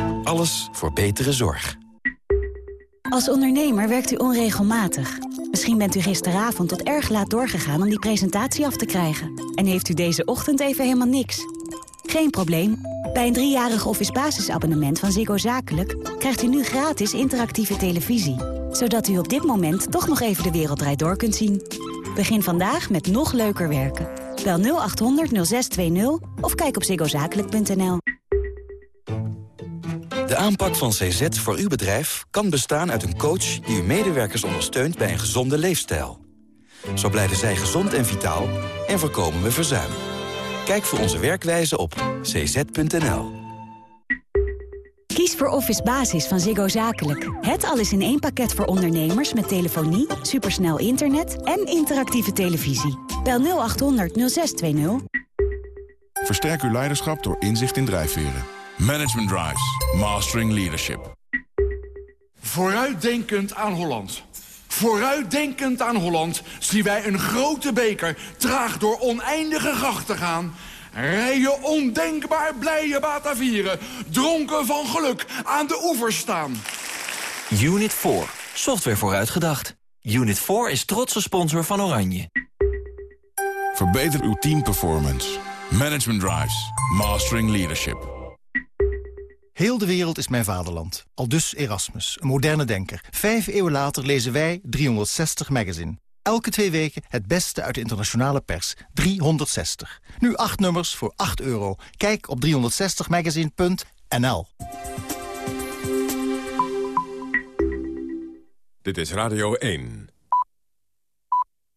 Alles voor betere zorg. Als ondernemer werkt u onregelmatig. Misschien bent u gisteravond tot erg laat doorgegaan om die presentatie af te krijgen. En heeft u deze ochtend even helemaal niks. Geen probleem. Bij een driejarig office basisabonnement van Ziggo Zakelijk... krijgt u nu gratis interactieve televisie. Zodat u op dit moment toch nog even de wereld door kunt zien. Begin vandaag met nog leuker werken. Bel 0800 0620 of kijk op ziggozakelijk.nl. De aanpak van CZ voor uw bedrijf kan bestaan uit een coach... die uw medewerkers ondersteunt bij een gezonde leefstijl. Zo blijven zij gezond en vitaal en voorkomen we verzuim. Kijk voor onze werkwijze op cz.nl. Kies voor Office Basis van Ziggo Zakelijk. Het alles in één pakket voor ondernemers met telefonie, supersnel internet en interactieve televisie. Bel 0800 0620. Versterk uw leiderschap door inzicht in drijfveren. Management Drives. Mastering Leadership. Vooruitdenkend aan Holland. Vooruitdenkend aan Holland zien wij een grote beker traag door oneindige grachten gaan... Rijen ondenkbaar blije Batavieren, dronken van geluk, aan de oevers staan. Unit 4, software vooruitgedacht. Unit 4 is trotse sponsor van Oranje. Verbeter uw teamperformance. Management Drives. Mastering Leadership. Heel de wereld is mijn vaderland. Al dus Erasmus, een moderne denker. Vijf eeuwen later lezen wij 360 Magazine. Elke twee weken het beste uit de internationale pers. 360. Nu acht nummers voor 8 euro. Kijk op 360magazine.nl Dit is Radio 1.